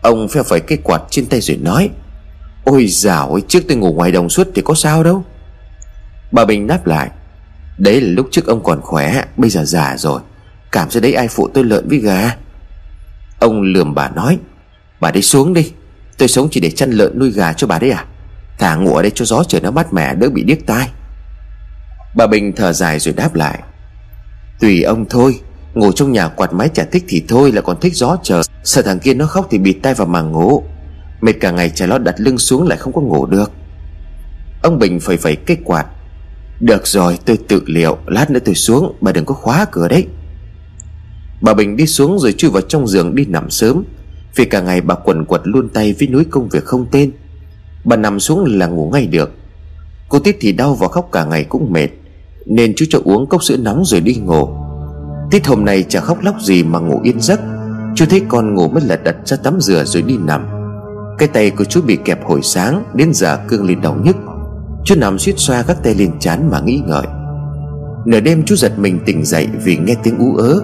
Ông phe phải cái quạt trên tay rồi nói. Ôi dào ơi, trước tôi ngủ ngoài đồng suốt thì có sao đâu. Bà Bình đáp lại. Đấy là lúc trước ông còn khỏe, Bây giờ già rồi. Cảm sẽ đấy ai phụ tôi lợn với gà? Ông lườm bà nói. Bà đi xuống đi, Tôi sống chỉ để chăn lợn nuôi gà cho bà đấy à? Thả ngủ ở đây cho gió trời nó mát mẻ, đỡ bị điếc tai. Bà Bình thở dài rồi đáp lại. Tùy ông thôi Ngủ trong nhà quạt máy chả thích thì thôi là còn thích gió trời. Sợ thằng kia nó khóc thì bịt tay vào màng ngủ Mệt cả ngày chả lo đặt lưng xuống lại không có ngủ được. Ông Bình phẩy phẩy cái quạt. Được rồi, tôi tự liệu, Lát nữa tôi xuống, bà đừng có khóa cửa đấy. Bà Bình đi xuống rồi chui vào trong giường đi nằm sớm. Vì cả ngày bà quần quật luôn tay với núi công việc không tên. Bà nằm xuống là ngủ ngay được. Cô Tít thì đau và khóc cả ngày cũng mệt, Nên chú cho uống cốc sữa nóng rồi đi ngủ. Tít hôm nay chả khóc lóc gì mà ngủ yên giấc. Chú thấy con ngủ mới lật đật ra tắm rửa rồi đi nằm. Cái tay của chú bị kẹp hồi sáng, Đến giờ cương lên đau nhức. Chú nằm suýt xoa các tay lên chán mà nghĩ ngợi. Nửa đêm chú giật mình tỉnh dậy vì nghe tiếng ú ớ.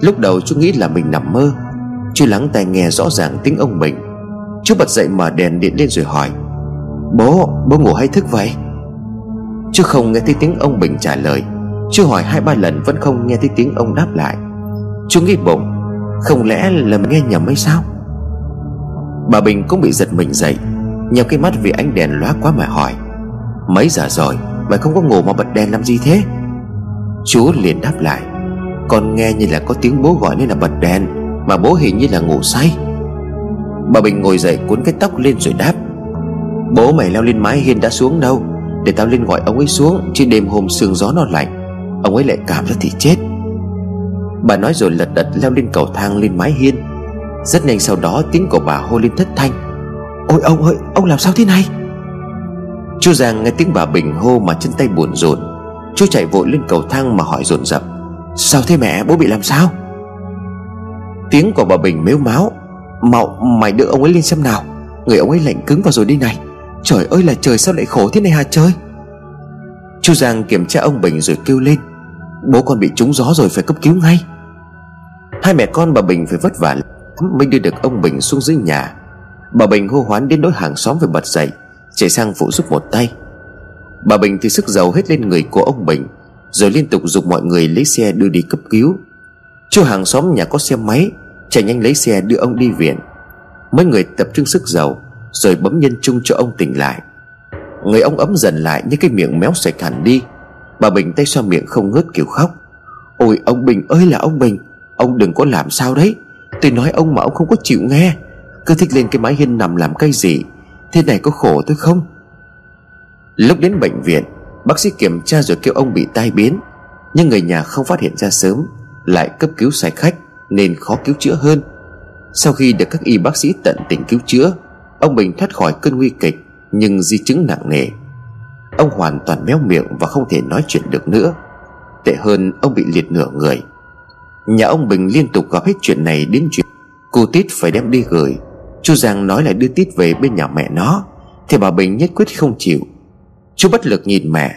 Lúc đầu chú nghĩ là mình nằm mơ. Chú lắng tai nghe rõ ràng tiếng ông mình. Chú bật dậy mở đèn điện lên rồi hỏi Bố, bố ngủ hay thức vậy? Chứ không nghe thấy tiếng ông Bình trả lời Chú hỏi hai ba lần vẫn không nghe thấy tiếng ông đáp lại. Chú nghĩ bụng Không lẽ là nghe nhầm hay sao? Bà Bình cũng bị giật mình dậy Nhào cái mắt vì ánh đèn lóa quá mà hỏi Mấy giờ rồi Mày không có ngủ mà bật đèn làm gì thế? Chú liền đáp lại Con nghe như là có tiếng bố gọi nên là bật đèn Mà bố hình như là ngủ say. Bà Bình ngồi dậy cuốn cái tóc lên rồi đáp Bố mày leo lên mái hiên đã xuống đâu? Để tao lên gọi ông ấy xuống, Chứ đêm hôm sương gió nó lạnh, Ông ấy lại cảm ra thì chết. Bà nói rồi lật đật leo lên cầu thang lên mái hiên. Rất nhanh sau đó, tiếng của bà hô lên thất thanh. Ôi ông ơi, ông làm sao thế này? Chú Giang nghe tiếng bà Bình hô mà chân tay buồn rộn. Chú chạy vội lên cầu thang mà hỏi dồn dập Sao thế mẹ, bố bị làm sao? Tiếng của bà Bình mếu máu, Mạo, mày đưa ông ấy lên xem nào, Người ông ấy lạnh cứng vào rồi đi này. Trời ơi là trời, sao lại khổ thế này hả trời? Chú Giang kiểm tra ông Bình rồi kêu lên, Bố con bị trúng gió rồi phải cấp cứu ngay. Hai mẹ con bà Bình phải vất vả lắm Mới đưa được ông Bình xuống dưới nhà. Bà Bình hô hoán đến đối hàng xóm phải bật dậy Chạy sang phụ giúp một tay. Bà Bình thì sức dầu hết lên người của ông Bình, Rồi liên tục dục mọi người lấy xe đưa đi cấp cứu. Chú hàng xóm nhà có xe máy, Chạy nhanh lấy xe đưa ông đi viện. Mấy người tập trung sức dầu rồi bấm nhân chung cho ông tỉnh lại. Người ông ấm dần lại như cái miệng méo sạch hẳn đi. Bà Bình tay xoa miệng không ngớt kiểu khóc. Ôi, ông Bình ơi là ông Bình. Ông đừng có làm sao đấy. Tôi nói ông mà ông không có chịu nghe. Cứ thích lên cái mái hiên nằm làm cái gì? Thế này có khổ tôi không? Lúc đến bệnh viện, Bác sĩ kiểm tra rồi kêu ông bị tai biến. Nhưng người nhà không phát hiện ra sớm, Lại cấp cứu sai khách Nên khó cứu chữa hơn. Sau khi được các y bác sĩ tận tình cứu chữa Ông Bình thoát khỏi cơn nguy kịch, Nhưng di chứng nặng nề. Ông hoàn toàn méo miệng và không thể nói chuyện được nữa. Tệ hơn, ông bị liệt nửa người. Nhà ông Bình liên tục gặp hết chuyện này đến chuyện Cô Tít phải đem đi gửi. Chú Giang nói là đưa Tít về bên nhà mẹ nó, Thì bà Bình nhất quyết không chịu. Chú bất lực nhìn mẹ.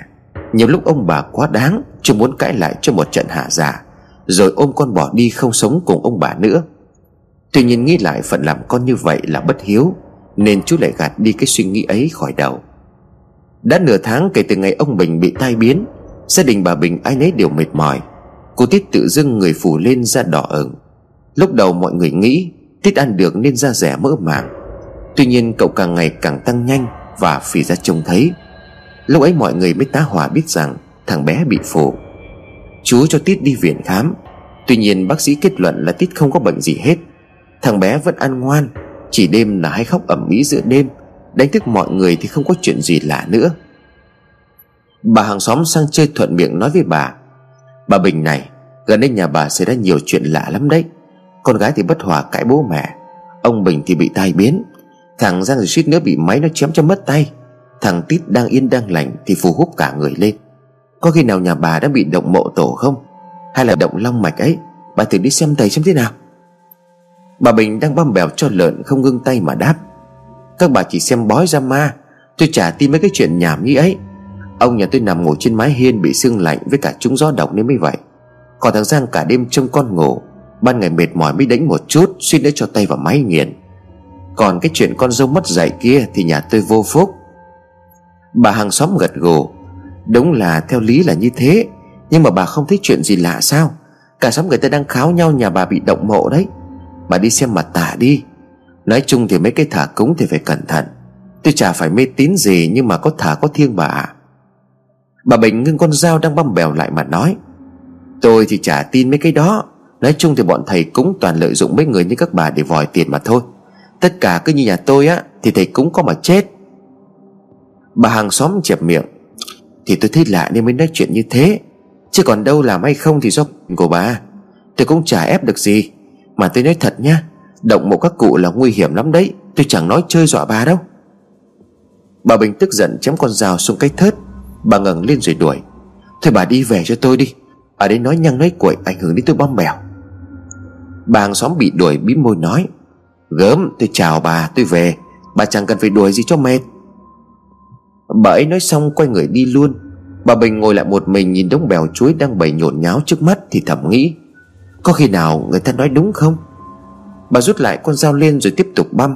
Nhiều lúc ông bà quá đáng Chú muốn cãi lại cho một trận hạ giả, Rồi ôm con bỏ đi không sống cùng ông bà nữa. Tuy nhiên nghĩ lại phận làm con như vậy là bất hiếu. Nên chú lại gạt đi cái suy nghĩ ấy khỏi đầu. Đã nửa tháng kể từ ngày ông Bình bị tai biến, Gia đình bà Bình ai nấy đều mệt mỏi. Cô Tít tự dưng người phủ lên da đỏ ửng. Lúc đầu mọi người nghĩ Tít ăn được nên da rẻ mỡ màng. Tuy nhiên cậu càng ngày càng tăng nhanh Và phì ra trông thấy. Lúc ấy mọi người mới tá hỏa biết rằng Thằng bé bị phù. Chú cho Tít đi viện khám. Tuy nhiên bác sĩ kết luận là Tít không có bệnh gì hết. Thằng bé vẫn ăn ngoan chỉ đêm là hay khóc ẩm mỹ giữa đêm, Đánh thức mọi người thì không có chuyện gì lạ nữa. Bà hàng xóm sang chơi thuận miệng nói với bà Bà Bình này, Gần đây nhà bà xảy ra nhiều chuyện lạ lắm đấy. Con gái thì bất hòa cãi bố mẹ, Ông Bình thì bị tai biến. Thằng Giang thì suýt nữa bị máy nó chém cho mất tay. Thằng Tít đang yên đang lành Thì phù hút cả người lên. Có khi nào nhà bà đã bị động mộ tổ không? Hay là động long mạch ấy? Bà thử đi xem thầy xem thế nào. Bà Bình đang băm bèo cho lợn Không ngưng tay mà đáp. Các bà chỉ xem bói ra ma, Tôi chả tin mấy cái chuyện nhảm như ấy. Ông nhà tôi nằm ngủ trên mái hiên Bị sương lạnh với cả trúng gió độc nên mới vậy. Còn thằng Giang cả đêm trông con ngủ, Ban ngày mệt mỏi mới đánh một chút suy nữa cho tay vào máy nghiền Còn cái chuyện con dâu mất dạy kia Thì nhà tôi vô phúc. Bà hàng xóm gật gù, Đúng là theo lý là như thế, Nhưng mà bà không thấy chuyện gì lạ sao? Cả xóm người ta đang kháo nhau nhà bà bị động mộ đấy. Bà đi xem mặt tả đi. Nói chung thì mấy cái thả cúng thì phải cẩn thận. Tôi chả phải mê tín gì Nhưng mà có thả có thiêng bà ạ. Bà Bình ngưng con dao đang băm bèo lại mà nói. Tôi thì chả tin mấy cái đó. Nói chung thì bọn thầy cúng toàn lợi dụng mấy người như các bà để vòi tiền mà thôi. Tất cả cứ như nhà tôi á, Thì thầy cúng có mà chết. Bà hàng xóm chẹp miệng. Thì tôi thấy lạ nên mới nói chuyện như thế. Chứ còn đâu làm hay không thì do của bà. Tôi cũng chả ép được gì. Mà tôi nói thật nhá Động mộ các cụ là nguy hiểm lắm đấy, Tôi chẳng nói chơi dọa bà đâu. Bà Bình tức giận chém con dao xuống cái thớt, Bà ngẩng lên rồi đuổi. Thôi bà đi về cho tôi đi Ở đây nói nhăng nói cuội ảnh hưởng đến tôi bom bèo Bà hàng xóm bị đuổi bím môi nói, Gớm, tôi chào bà, tôi về, Bà chẳng cần phải đuổi gì cho mệt. Bà ấy nói xong quay người đi luôn. Bà Bình ngồi lại một mình nhìn đống bèo chuối đang bày nhộn nháo trước mắt thì thầm nghĩ có khi nào người ta nói đúng không? Bà rút lại con dao lên rồi tiếp tục băm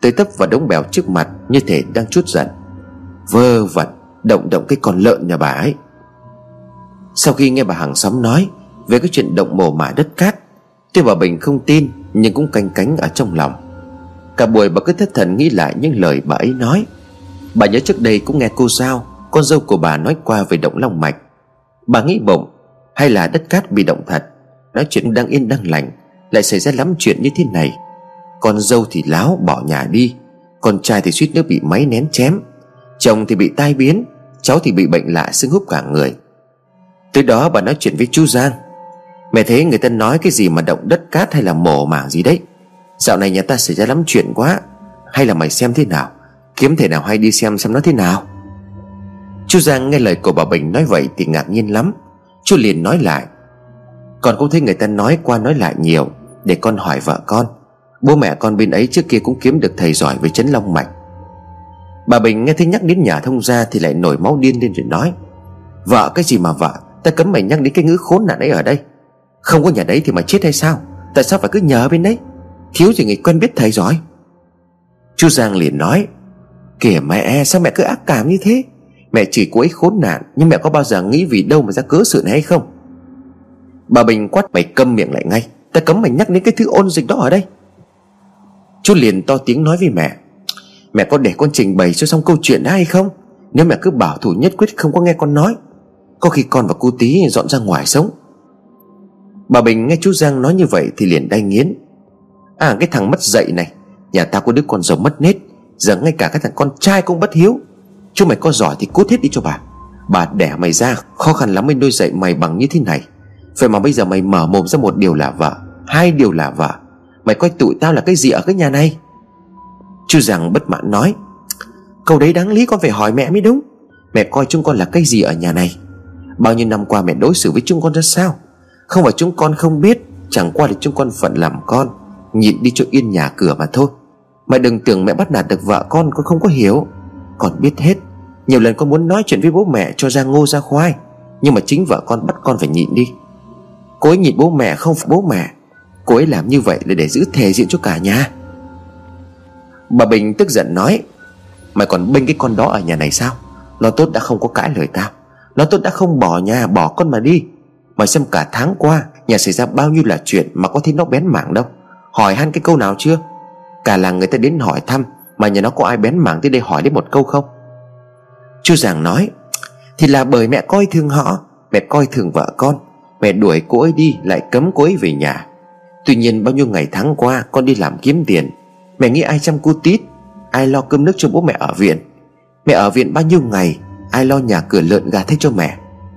Tới tấp vào đống bèo trước mặt Như thể đang chút giận. Vơ vẩn, Động động cái con lợn nhà bà ấy. Sau khi nghe bà hàng xóm nói Về cái chuyện động mồ mả đất cát Tuy bà Bình không tin Nhưng cũng canh cánh ở trong lòng. Cả buổi bà cứ thất thần nghĩ lại những lời bà ấy nói. Bà nhớ trước đây cũng nghe cô sao Con dâu của bà nói qua về động long mạch. Bà nghĩ bụng, Hay là đất cát bị động thật? Nói chuyện đang yên đang lành, Lại xảy ra lắm chuyện như thế này. Con dâu thì láo bỏ nhà đi, Con trai thì suýt nữa bị máy nén chém. Chồng thì bị tai biến, Cháu thì bị bệnh lạ sưng húp cả người. Tới đó bà nói chuyện với chú Giang. Mẹ thấy người ta nói cái gì mà động đất cát hay là mổ mảng gì đấy. Dạo này nhà ta xảy ra lắm chuyện quá, Hay là mày xem thế nào? Kiếm thể nào hay đi xem xem nó thế nào? Chú Giang nghe lời của bà Bình nói vậy thì ngạc nhiên lắm. Chú liền nói lại. Con cũng thấy người ta nói qua nói lại nhiều, Để con hỏi vợ con. Bố mẹ con bên ấy trước kia cũng kiếm được thầy giỏi về chấn long mạch Bà Bình nghe thấy nhắc đến nhà thông gia Thì lại nổi máu điên lên rồi nói, Vợ cái gì mà vợ? Ta cấm mày nhắc đến cái ngữ khốn nạn ấy ở đây. Không có nhà đấy thì mày chết hay sao? Tại sao phải cứ nhờ bên đấy? Thiếu gì người quen biết thầy giỏi. Chú Giang liền nói, Kìa mẹ, sao mẹ cứ ác cảm như thế? Mẹ chỉ cô ấy khốn nạn, Nhưng mẹ có bao giờ nghĩ vì đâu mà ra cớ sự này hay không? Bà Bình quát mày câm miệng lại ngay. Ta cấm mày nhắc đến cái thứ ôn dịch đó ở đây. Chú liền to tiếng nói với mẹ. Mẹ có để con trình bày cho xong câu chuyện đã hay không? Nếu mẹ cứ bảo thủ nhất quyết không có nghe con nói, Có khi con và cô tí dọn ra ngoài sống. Bà Bình nghe chú Giang nói như vậy Thì liền đay nghiến. À cái thằng mất dạy này, Nhà ta có đứa con giàu mất nết, Giờ ngay cả cái thằng con trai cũng bất hiếu. Chú mày có giỏi thì cút hết đi cho bà. Bà đẻ mày ra, Khó khăn lắm mới nuôi dạy mày bằng như thế này. Vậy mà bây giờ mày mở mồm ra một điều là vợ Hai điều là vợ Mày coi tụi tao là cái gì ở cái nhà này? Chú rằng bất mãn nói, Câu đấy đáng lý, con phải hỏi mẹ mới đúng. Mẹ coi chúng con là cái gì ở nhà này? Bao nhiêu năm qua mẹ đối xử với chúng con ra sao? Không phải chúng con không biết, Chẳng qua là chúng con phận làm con, Nhịn đi cho yên nhà cửa mà thôi. Mày đừng tưởng mẹ bắt nạt được vợ con Con không có hiểu. Con biết hết. Nhiều lần con muốn nói chuyện với bố mẹ cho ra ngô ra khoai, Nhưng mà chính vợ con bắt con phải nhịn đi. Cô ấy nhịn bố mẹ không phải bố mẹ. Cô ấy làm như vậy là để giữ thể diện cho cả nhà. Bà Bình tức giận nói, Mày còn bênh cái con đó ở nhà này sao? Nó tốt đã không có cãi lời tao. Nó tốt đã không bỏ nhà, bỏ con mà đi. Mày xem cả tháng qua, Nhà xảy ra bao nhiêu là chuyện Mà có thấy nó bén mảng đâu. Hỏi han cái câu nào chưa? Cả làng người ta đến hỏi thăm, Mà nhà nó có ai bén mảng tới đây hỏi đến một câu không? Chú Giàng nói, Thì là bởi mẹ coi thường họ, Mẹ coi thường vợ con. Mẹ đuổi cô ấy đi, lại cấm cô ấy về nhà. Tuy nhiên bao nhiêu ngày tháng qua, Con đi làm kiếm tiền. Mẹ nghĩ ai chăm cu tít, Ai lo cơm nước cho bố mẹ ở viện. Mẹ ở viện bao nhiêu ngày, Ai lo nhà cửa lợn gà thế cho mẹ.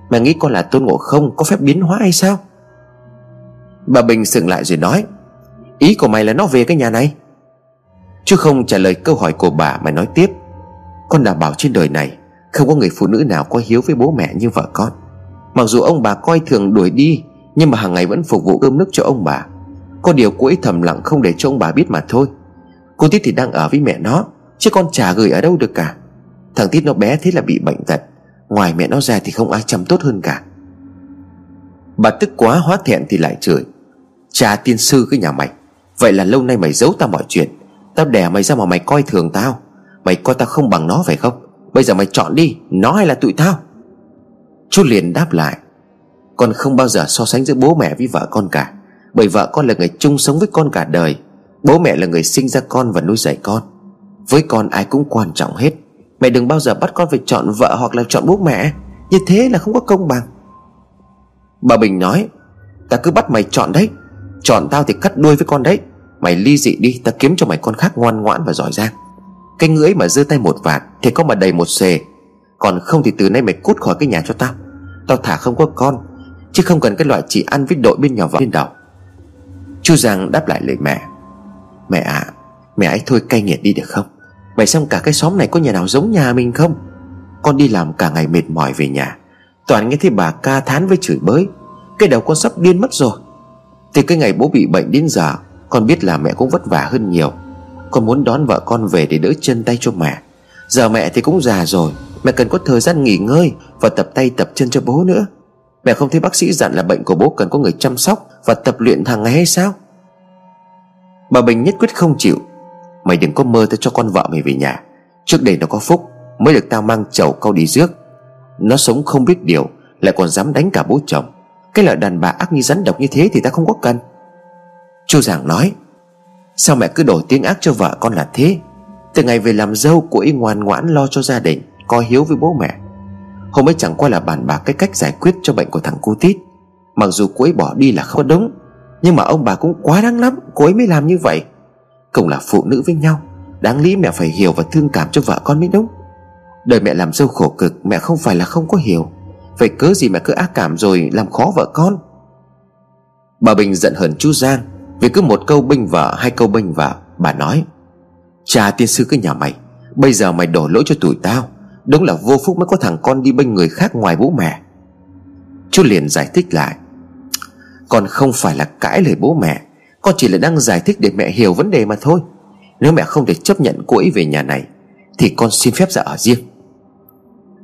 Mẹ nghĩ con là tôn ngộ không, có phép biến hóa hay sao? Bà Bình sừng lại rồi nói, Ý của mày là nó về cái nhà này? Chứ không trả lời câu hỏi của bà, Mày nói tiếp, Con đảm bảo trên đời này, Không có người phụ nữ nào có hiếu với bố mẹ như vợ con. Mặc dù ông bà coi thường đuổi đi, Nhưng mà hàng ngày vẫn phục vụ cơm nước cho ông bà. Có điều cô ấy thầm lặng không để cho ông bà biết mà thôi. Cô Tít thì đang ở với mẹ nó, Chứ con chả gửi ở đâu được cả. Thằng Tít nó bé thế là bị bệnh tật. Ngoài mẹ nó ra thì không ai chăm tốt hơn cả. Bà tức quá hóa thẹn thì lại chửi. Cha tiên sư cái nhà mày, Vậy là lâu nay mày giấu tao mọi chuyện. Tao đẻ mày ra mà mày coi thường tao. Mày coi tao không bằng nó phải không? Bây giờ mày chọn đi, Nó hay là tụi tao? Chú liền đáp lại, Con không bao giờ so sánh giữa bố mẹ với vợ con cả, Bởi vợ con là người chung sống với con cả đời. Bố mẹ là người sinh ra con và nuôi dạy con. Với con ai cũng quan trọng hết. Mẹ đừng bao giờ bắt con phải chọn vợ hoặc là chọn bố mẹ. Như thế là không có công bằng. Bà Bình nói, Ta cứ bắt mày chọn đấy. Chọn tao thì cắt đuôi với con đấy. Mày ly dị đi ta kiếm cho mày con khác ngoan ngoãn và giỏi giang. Cái ngưỡi mà giơ tay một vạt Thì có mà đầy một xề. Còn không thì từ nay mày cút khỏi cái nhà cho tao. Tao thả không có con Chứ không cần cái loại chỉ ăn với đội bên nhỏ vào bên đầu Chu Giang đáp lại lời mẹ. Mẹ ạ à, Mẹ ấy thôi cay nghiệt đi được không? Mày xem cả cái xóm này có nhà nào giống nhà mình không? Con đi làm cả ngày mệt mỏi về nhà. Toàn nghe thấy bà ca thán với chửi bới. Cái đầu con sắp điên mất rồi. Thì cái ngày bố bị bệnh đến giờ Con biết là mẹ cũng vất vả hơn nhiều. Con muốn đón vợ con về để đỡ chân tay cho mẹ. Giờ mẹ thì cũng già rồi. Mẹ cần có thời gian nghỉ ngơi Và tập tay tập chân cho bố nữa. Mẹ không thấy bác sĩ dặn là bệnh của bố cần có người chăm sóc Và tập luyện hàng ngày hay sao? Bà Bình nhất quyết không chịu. Mày đừng có mơ tới cho con vợ mày về nhà. Trước đây nó có phúc, Mới được tao mang chầu câu đi rước. Nó sống không biết điều, Lại còn dám đánh cả bố chồng. Cái loại đàn bà ác như rắn độc như thế thì ta không có cần. Chu Giảng nói, Sao mẹ cứ đổi tiếng ác cho vợ con là thế? Từ ngày về làm dâu, Cô ấy ngoan ngoãn lo cho gia đình. Coi hiếu với bố mẹ. Hôm ấy chẳng qua là bàn bạc cái cách giải quyết cho bệnh của thằng cô Tít Mặc dù cô ấy bỏ đi là không đúng, Nhưng mà ông bà cũng quá đáng lắm, Cô ấy mới làm như vậy. Cùng là phụ nữ với nhau, Đáng lý mẹ phải hiểu và thương cảm cho vợ con mới đúng. Đời mẹ làm dâu khổ cực, Mẹ không phải là không có hiểu. Vậy cớ gì mẹ cứ ác cảm rồi làm khó vợ con? Bà Bình giận hờn chú Giang, Vì cứ một câu binh vợ, hai câu binh vợ, Bà nói, Cha tiên sư cứ nhà mày, Bây giờ mày đổ lỗi cho tụi tao. Đúng là vô phúc mới có thằng con đi bênh người khác ngoài bố mẹ. Chú liền giải thích lại. Con không phải là cãi lời bố mẹ, Con chỉ là đang giải thích để mẹ hiểu vấn đề mà thôi. Nếu mẹ không thể chấp nhận cô ấy về nhà này, Thì con xin phép ra ở riêng.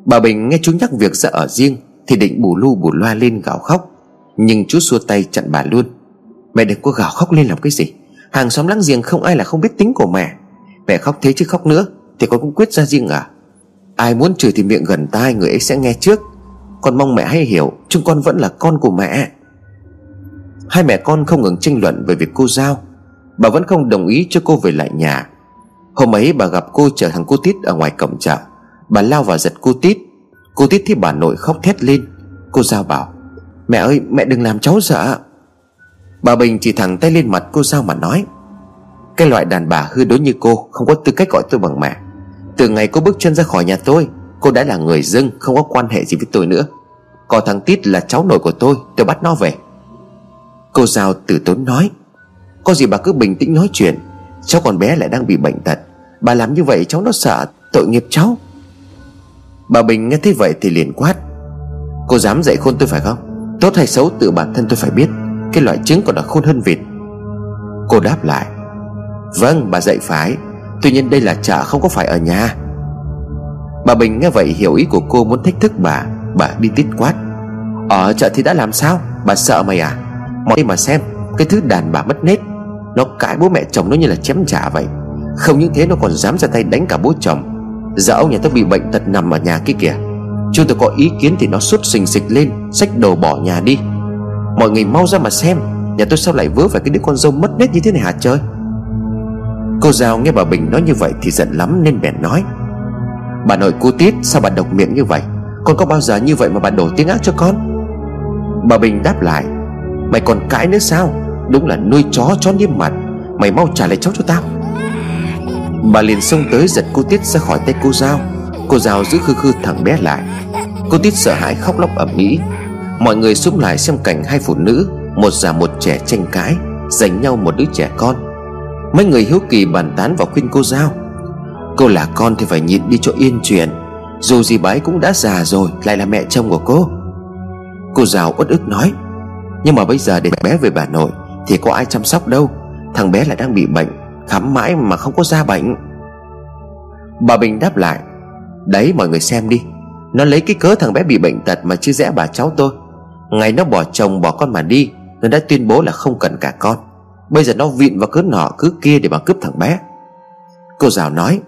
Bà Bình nghe chú nhắc việc ra ở riêng, Thì định bù lu bù loa lên gào khóc. Nhưng chú xua tay chặn bà luôn. Mẹ đừng có gào khóc lên làm cái gì. Hàng xóm láng giềng không ai là không biết tính của mẹ. Mẹ khóc thế chứ khóc nữa, Thì con cũng quyết ra riêng à? Ai muốn chửi thì miệng gần tai, người ấy sẽ nghe trước. Con mong mẹ hãy hiểu, Chúng con vẫn là con của mẹ. Hai mẹ con không ngừng tranh luận về việc cô Giao. Bà vẫn không đồng ý cho cô về lại nhà. Hôm ấy bà gặp cô chở thằng cô Tít ở ngoài cổng chợ. Bà lao vào giật cô Tít. Cô Tít thấy bà nội khóc thét lên. Cô Giao bảo, Mẹ ơi, mẹ đừng làm cháu sợ. Bà Bình chỉ thẳng tay lên mặt cô Giao mà nói, Cái loại đàn bà hư đối như cô, Không có tư cách gọi tôi bằng mẹ. Từ ngày cô bước chân ra khỏi nhà tôi, Cô đã là người dưng, Không có quan hệ gì với tôi nữa. Còn thằng Tít là cháu nội của tôi Tôi bắt nó về. Cô Giao từ tốn nói, Có gì bà cứ bình tĩnh nói chuyện, Cháu còn bé lại đang bị bệnh tật, Bà làm như vậy cháu nó sợ Tội nghiệp cháu. Bà Bình nghe thấy vậy thì liền quát, Cô dám dạy khôn tôi phải không? Tốt hay xấu tự bản thân tôi phải biết, Cái loại trứng còn là khôn hơn vịt. Cô đáp lại Vâng bà dạy phải. Tuy nhiên đây là chợ không có phải ở nhà. Bà Bình nghe vậy hiểu ý của cô muốn thách thức bà Bà đi tít quát. Ở chợ thì đã làm sao? Bà sợ mày à? Mọi đi mà xem, Cái thứ đàn bà mất nết, Nó cãi bố mẹ chồng nó như là chém trả vậy. Không những thế, nó còn dám ra tay đánh cả bố chồng. Giờ ông nhà tôi bị bệnh tật nằm ở nhà kia kìa. Chúng tôi có ý kiến thì nó sút sình sịch lên, Xách đồ bỏ nhà đi. Mọi người mau ra mà xem, Nhà tôi sao lại vớ phải cái đứa con dâu mất nết như thế này hả trời? Cô Giao nghe bà Bình nói như vậy thì giận lắm nên bèn nói. Bà nội cô Tiết sao bà độc miệng như vậy? Con có bao giờ như vậy mà bà đổ tiếng ác cho con? Bà Bình đáp lại, Mày còn cãi nữa sao? Đúng là nuôi chó chó niêm mặt Mày mau trả lại cháu cho tao. Bà liền xông tới giật cô Tiết ra khỏi tay cô Giao. Cô Giao giữ khư khư thằng bé lại. Cô Tiết sợ hãi khóc lóc ẩm mỹ Mọi người xúm lại xem cảnh hai phụ nữ, Một già một trẻ tranh cãi, Giành nhau một đứa trẻ con. Mấy người hiếu kỳ bàn tán và khuyên cô Giao. Cô là con thì phải nhịn đi cho yên chuyện. Dù gì bái cũng đã già rồi, Lại là mẹ chồng của cô. Cô Giao uất ức nói, Nhưng mà bây giờ để bé về bà nội Thì có ai chăm sóc đâu. Thằng bé lại đang bị bệnh, Khám mãi mà không có ra bệnh. Bà Bình đáp lại, Đấy, mọi người xem đi. Nó lấy cái cớ thằng bé bị bệnh tật mà chia rẽ bà cháu tôi. Ngày nó bỏ chồng bỏ con mà đi, Nó đã tuyên bố là không cần cả con. Bây giờ nó vịn vào cứ nọ cứ kia để mà cướp thằng bé. Cô giáo nói,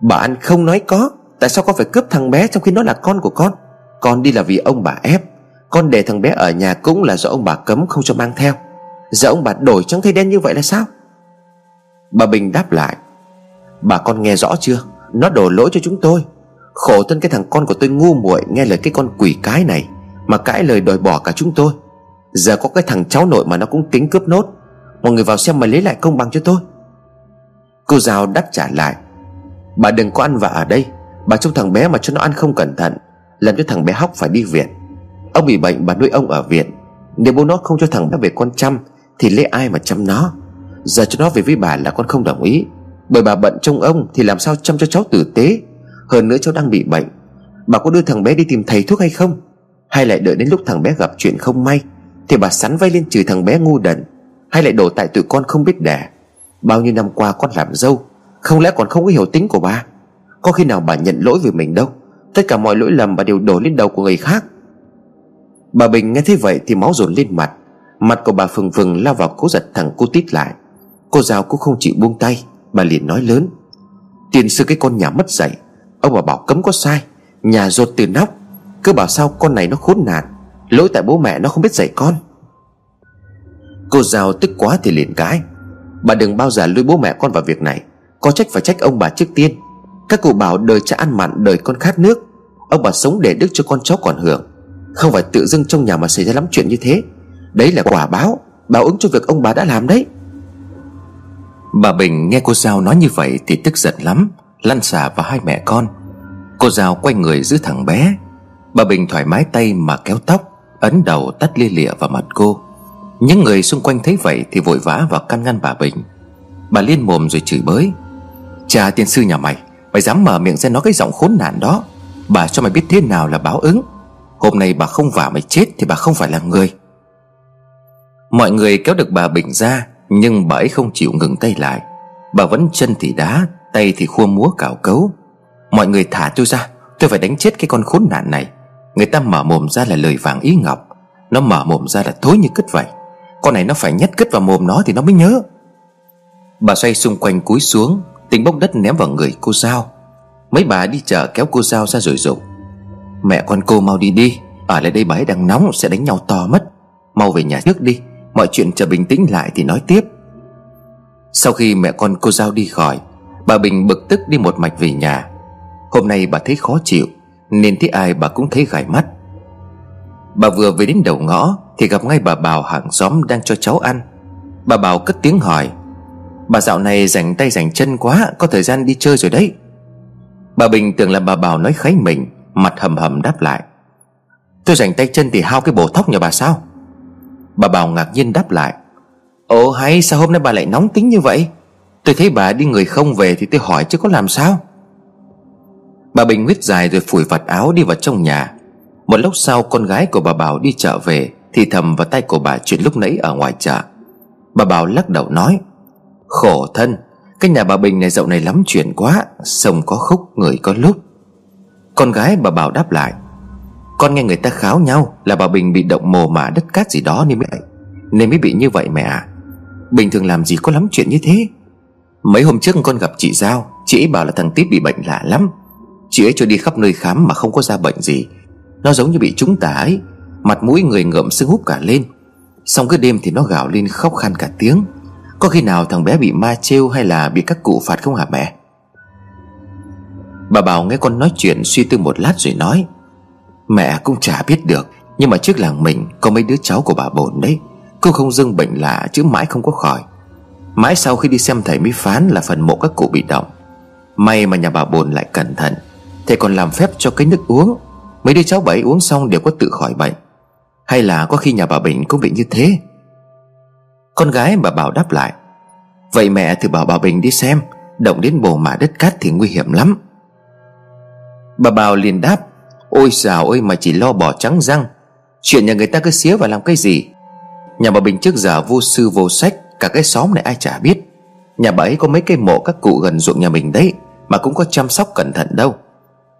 Bà ăn không nói có, Tại sao con phải cướp thằng bé trong khi nó là con của con? Con đi là vì ông bà ép. Con để thằng bé ở nhà cũng là do ông bà cấm không cho mang theo. Giờ ông bà đổi trắng thay đen như vậy là sao? Bà Bình đáp lại, Bà con nghe rõ chưa? Nó đổ lỗi cho chúng tôi. Khổ thân cái thằng con của tôi ngu muội Nghe lời cái con quỷ cái này, Mà cãi lời đòi bỏ cả chúng tôi. Giờ có cái thằng cháu nội mà nó cũng tính cướp nốt Mọi người vào xem mà lấy lại công bằng cho tôi. Cô giáo đáp trả lại, Bà đừng có ăn vạ ở đây. Bà trông thằng bé mà cho nó ăn không cẩn thận, Làm cho thằng bé hóc phải đi viện. Ông bị bệnh, bà nuôi ông ở viện. Nếu bố nó không cho thằng bé về con chăm, Thì lấy ai mà chăm nó? Giờ cho nó về với bà là con không đồng ý. Bởi bà bận trông ông Thì làm sao chăm cho cháu tử tế? Hơn nữa cháu đang bị bệnh. Bà có đưa thằng bé đi tìm thầy thuốc hay không? Hay lại đợi đến lúc thằng bé gặp chuyện không may, Thì bà sắn vay lên chửi thằng bé ngu đần. Hay lại đổ tại tụi con không biết đẻ. Bao nhiêu năm qua con làm dâu, Không lẽ còn không có hiểu tính của bà Có khi nào bà nhận lỗi về mình đâu? Tất cả mọi lỗi lầm bà đều đổ lên đầu của người khác. Bà Bình nghe thế vậy thì máu dồn lên mặt. Mặt của bà phừng phừng lao vào cố giật thằng cô tít lại. Cô giáo cũng không chịu buông tay, Bà liền nói lớn. Tiền sư cái con nhà mất dạy, Ông bà bảo cấm có sai, Nhà rột từ nóc. Cứ bảo sao con này nó khốn nạn, Lỗi tại bố mẹ nó không biết dạy con. Cô Giao tức quá thì liền cãi Bà đừng bao giờ lôi bố mẹ con vào việc này. Có trách phải trách ông bà trước tiên. Các cụ bảo đời cha ăn mặn, đời con khát nước. Ông bà sống để đức cho con cháu còn hưởng. Không phải tự dưng trong nhà mà xảy ra lắm chuyện như thế. Đấy là quả báo Báo ứng cho việc ông bà đã làm đấy. Bà Bình nghe cô Giao nói như vậy Thì tức giận lắm, Lăn xả vào hai mẹ con. Cô Giao quay người giữ thằng bé. Bà Bình thoải mái tay mà kéo tóc, Ấn đầu tắt lia lịa vào mặt cô. Những người xung quanh thấy vậy Thì vội vã vào căn ngăn bà Bình. Bà liên mồm rồi chửi bới. Cha tiên sư nhà mày Mày dám mở miệng ra nói cái giọng khốn nạn đó. Bà cho mày biết thế nào là báo ứng. Hôm nay bà không vả mày chết Thì bà không phải là người. Mọi người kéo được bà Bình ra, Nhưng bà ấy không chịu ngừng tay lại. Bà vẫn chân thì đá, Tay thì khua múa cào cấu. Mọi người thả tôi ra, Tôi phải đánh chết cái con khốn nạn này. Người ta mở mồm ra là lời vàng ý ngọc, Nó mở mồm ra là thối như cứt vậy. Con này nó phải nhét cứt vào mồm nó thì nó mới nhớ. Bà xoay xung quanh cúi xuống, Tính bốc đất ném vào người cô Giao. Mấy bà đi chợ kéo cô Giao ra rồi rụng Mẹ con cô mau đi đi, Ở lại đây bà ấy đang nóng sẽ đánh nhau to mất. Mau về nhà trước đi, Mọi chuyện chờ bình tĩnh lại thì nói tiếp. Sau khi mẹ con cô Giao đi khỏi, Bà Bình bực tức đi một mạch về nhà. Hôm nay bà thấy khó chịu, Nên thấy ai bà cũng thấy gài mắt. Bà vừa về đến đầu ngõ Thì gặp ngay bà Bảo hàng xóm đang cho cháu ăn. Bà Bảo cất tiếng hỏi, Bà dạo này rảnh tay rảnh chân quá, Có thời gian đi chơi rồi đấy. Bà Bình tưởng là bà Bảo nói kháy mình, Mặt hầm hầm đáp lại, Tôi rảnh tay chân thì hao cái bổ thóc nhà bà sao? Bà Bảo ngạc nhiên đáp lại, Ồ, hay, sao hôm nay bà lại nóng tính như vậy? Tôi thấy bà đi người không về Thì tôi hỏi chứ có làm sao? Bà Bình huyết dài rồi phủi vặt áo đi vào trong nhà. Một lúc sau, con gái của bà Bảo đi chợ về, Thì thầm vào tay của bà chuyện lúc nãy ở ngoài chợ. Bà Bảo lắc đầu nói, Khổ thân, Cái nhà bà Bình này dạo này lắm chuyện quá, Sông có khúc, người có lúc. Con gái bà Bảo đáp lại, Con nghe người ta kháo nhau Là bà Bình bị động mồ mả đất cát gì đó nên mới Nên mới bị như vậy mẹ à. Bình thường làm gì có lắm chuyện như thế. Mấy hôm trước con gặp chị Giao, Chị ấy bảo là thằng Tiếp bị bệnh lạ lắm. Chị ấy cho đi khắp nơi khám mà không có ra bệnh gì. Nó giống như bị trúng tả ấy. Mặt mũi người ngợm sưng húp cả lên. Xong cái đêm thì nó gào lên khóc khan cả tiếng. Có khi nào thằng bé bị ma trêu hay là bị các cụ phạt không hả mẹ? Bà Bảo nghe con nói chuyện suy tư một lát rồi nói, Mẹ cũng chả biết được, Nhưng mà trước làng mình có mấy đứa cháu của bà bồn đấy. Cô không dưng bệnh lạ chứ mãi không có khỏi. Mãi sau khi đi xem thầy mới phán là phần mộ các cụ bị động. May mà nhà bà bồn lại cẩn thận, Thầy còn làm phép cho cái nước uống. Mấy đứa cháu bảy uống xong đều có tự khỏi bệnh. Hay là có khi nhà bà Bình cũng bị như thế? Con gái bà Bảo đáp lại, Vậy mẹ thử bảo bà Bình đi xem, Động đến bồ mả đất cát thì nguy hiểm lắm. Bà Bảo liền đáp, Ôi xào ơi mà chỉ lo bỏ trắng răng, Chuyện nhà người ta cứ xía vào làm cái gì? Nhà bà Bình trước giờ vô sư vô sách, Cả cái xóm này ai chả biết. Nhà bà ấy có mấy cây mộ các cụ gần ruộng nhà mình đấy, Mà cũng có chăm sóc cẩn thận đâu.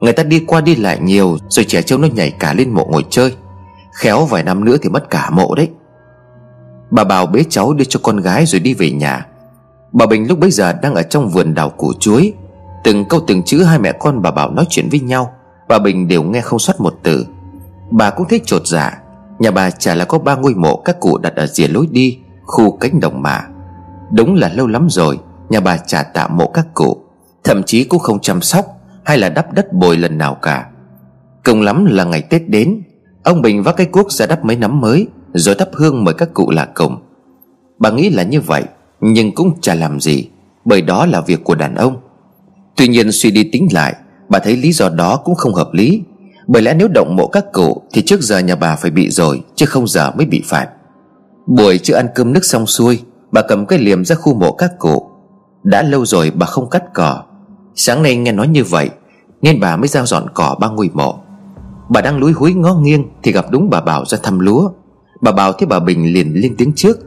Người ta đi qua đi lại nhiều, Rồi trẻ trâu nó nhảy cả lên mộ ngồi chơi. Khéo vài năm nữa thì mất cả mộ đấy. Bà Bảo bế cháu đưa cho con gái rồi đi về nhà. Bà Bình lúc bấy giờ đang ở trong vườn đào củ chuối. Từng câu từng chữ hai mẹ con bà Bảo nói chuyện với nhau. Bà Bình đều nghe không sót một từ. Bà cũng thấy trột dạ. Nhà bà chả là có ba ngôi mộ các cụ đặt ở rìa lối đi, Khu cánh đồng mà. Đúng là lâu lắm rồi, Nhà bà chả tạo mộ các cụ. Thậm chí cũng không chăm sóc hay là đắp đất bồi lần nào cả. Cùng lắm là ngày Tết đến, Ông Bình vác cái cuốc ra đắp mấy nắm mới, Rồi thắp hương mời các cụ là cùng. Bà nghĩ là như vậy, Nhưng cũng chả làm gì, Bởi đó là việc của đàn ông. Tuy nhiên suy đi tính lại, Bà thấy lý do đó cũng không hợp lý, Bởi lẽ nếu động mộ các cụ Thì trước giờ nhà bà phải bị rồi, Chứ không giờ mới bị phạt. Buổi chưa ăn cơm nước xong xuôi, Bà cầm cái liềm ra khu mộ các cụ. Đã lâu rồi bà không cắt cỏ Sáng nay nghe nói như vậy, Nên bà mới giao dọn cỏ ba ngôi mộ. Bà đang lúi húi ngó nghiêng Thì gặp đúng bà Bảo ra thăm lúa. Bà Bảo thấy bà Bình liền lên tiếng trước.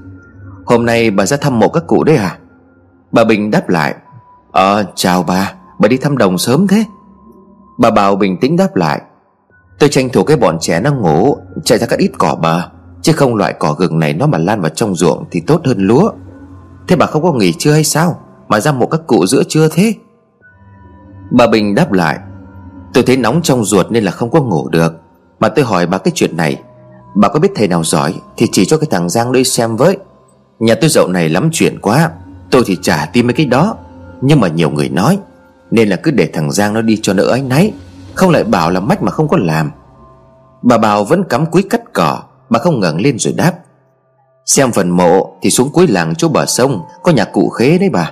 Hôm nay bà ra thăm mộ các cụ đấy à? Bà Bình đáp lại Ờ chào bà Bà đi thăm đồng sớm thế. Bà Bảo bình tĩnh đáp lại, Tôi tranh thủ cái bọn trẻ nó ngủ, Chạy ra cắt ít cỏ bà, Chứ không loại cỏ gừng này nó mà lan vào trong ruộng Thì tốt hơn lúa. Thế bà không có nghỉ trưa hay sao? Mà ra mộ các cụ giữa trưa thế. Bà Bình đáp lại, Tôi thấy nóng trong ruột nên là không có ngủ được. Mà tôi hỏi bà cái chuyện này. Bà có biết thầy nào giỏi Thì chỉ cho cái thằng Giang đây xem với. Nhà tôi dậu này lắm chuyện quá, Tôi thì chả tin mấy cái đó. Nhưng mà nhiều người nói, Nên là cứ để thằng Giang nó đi cho đỡ ánh náy, Không lại bảo là mách mà không có làm. Bà Bảo vẫn cắm cúi cắt cỏ, Bà không ngẩng lên rồi đáp, Xem phần mộ thì xuống cuối làng chỗ bờ sông, Có nhà cụ khế đấy bà.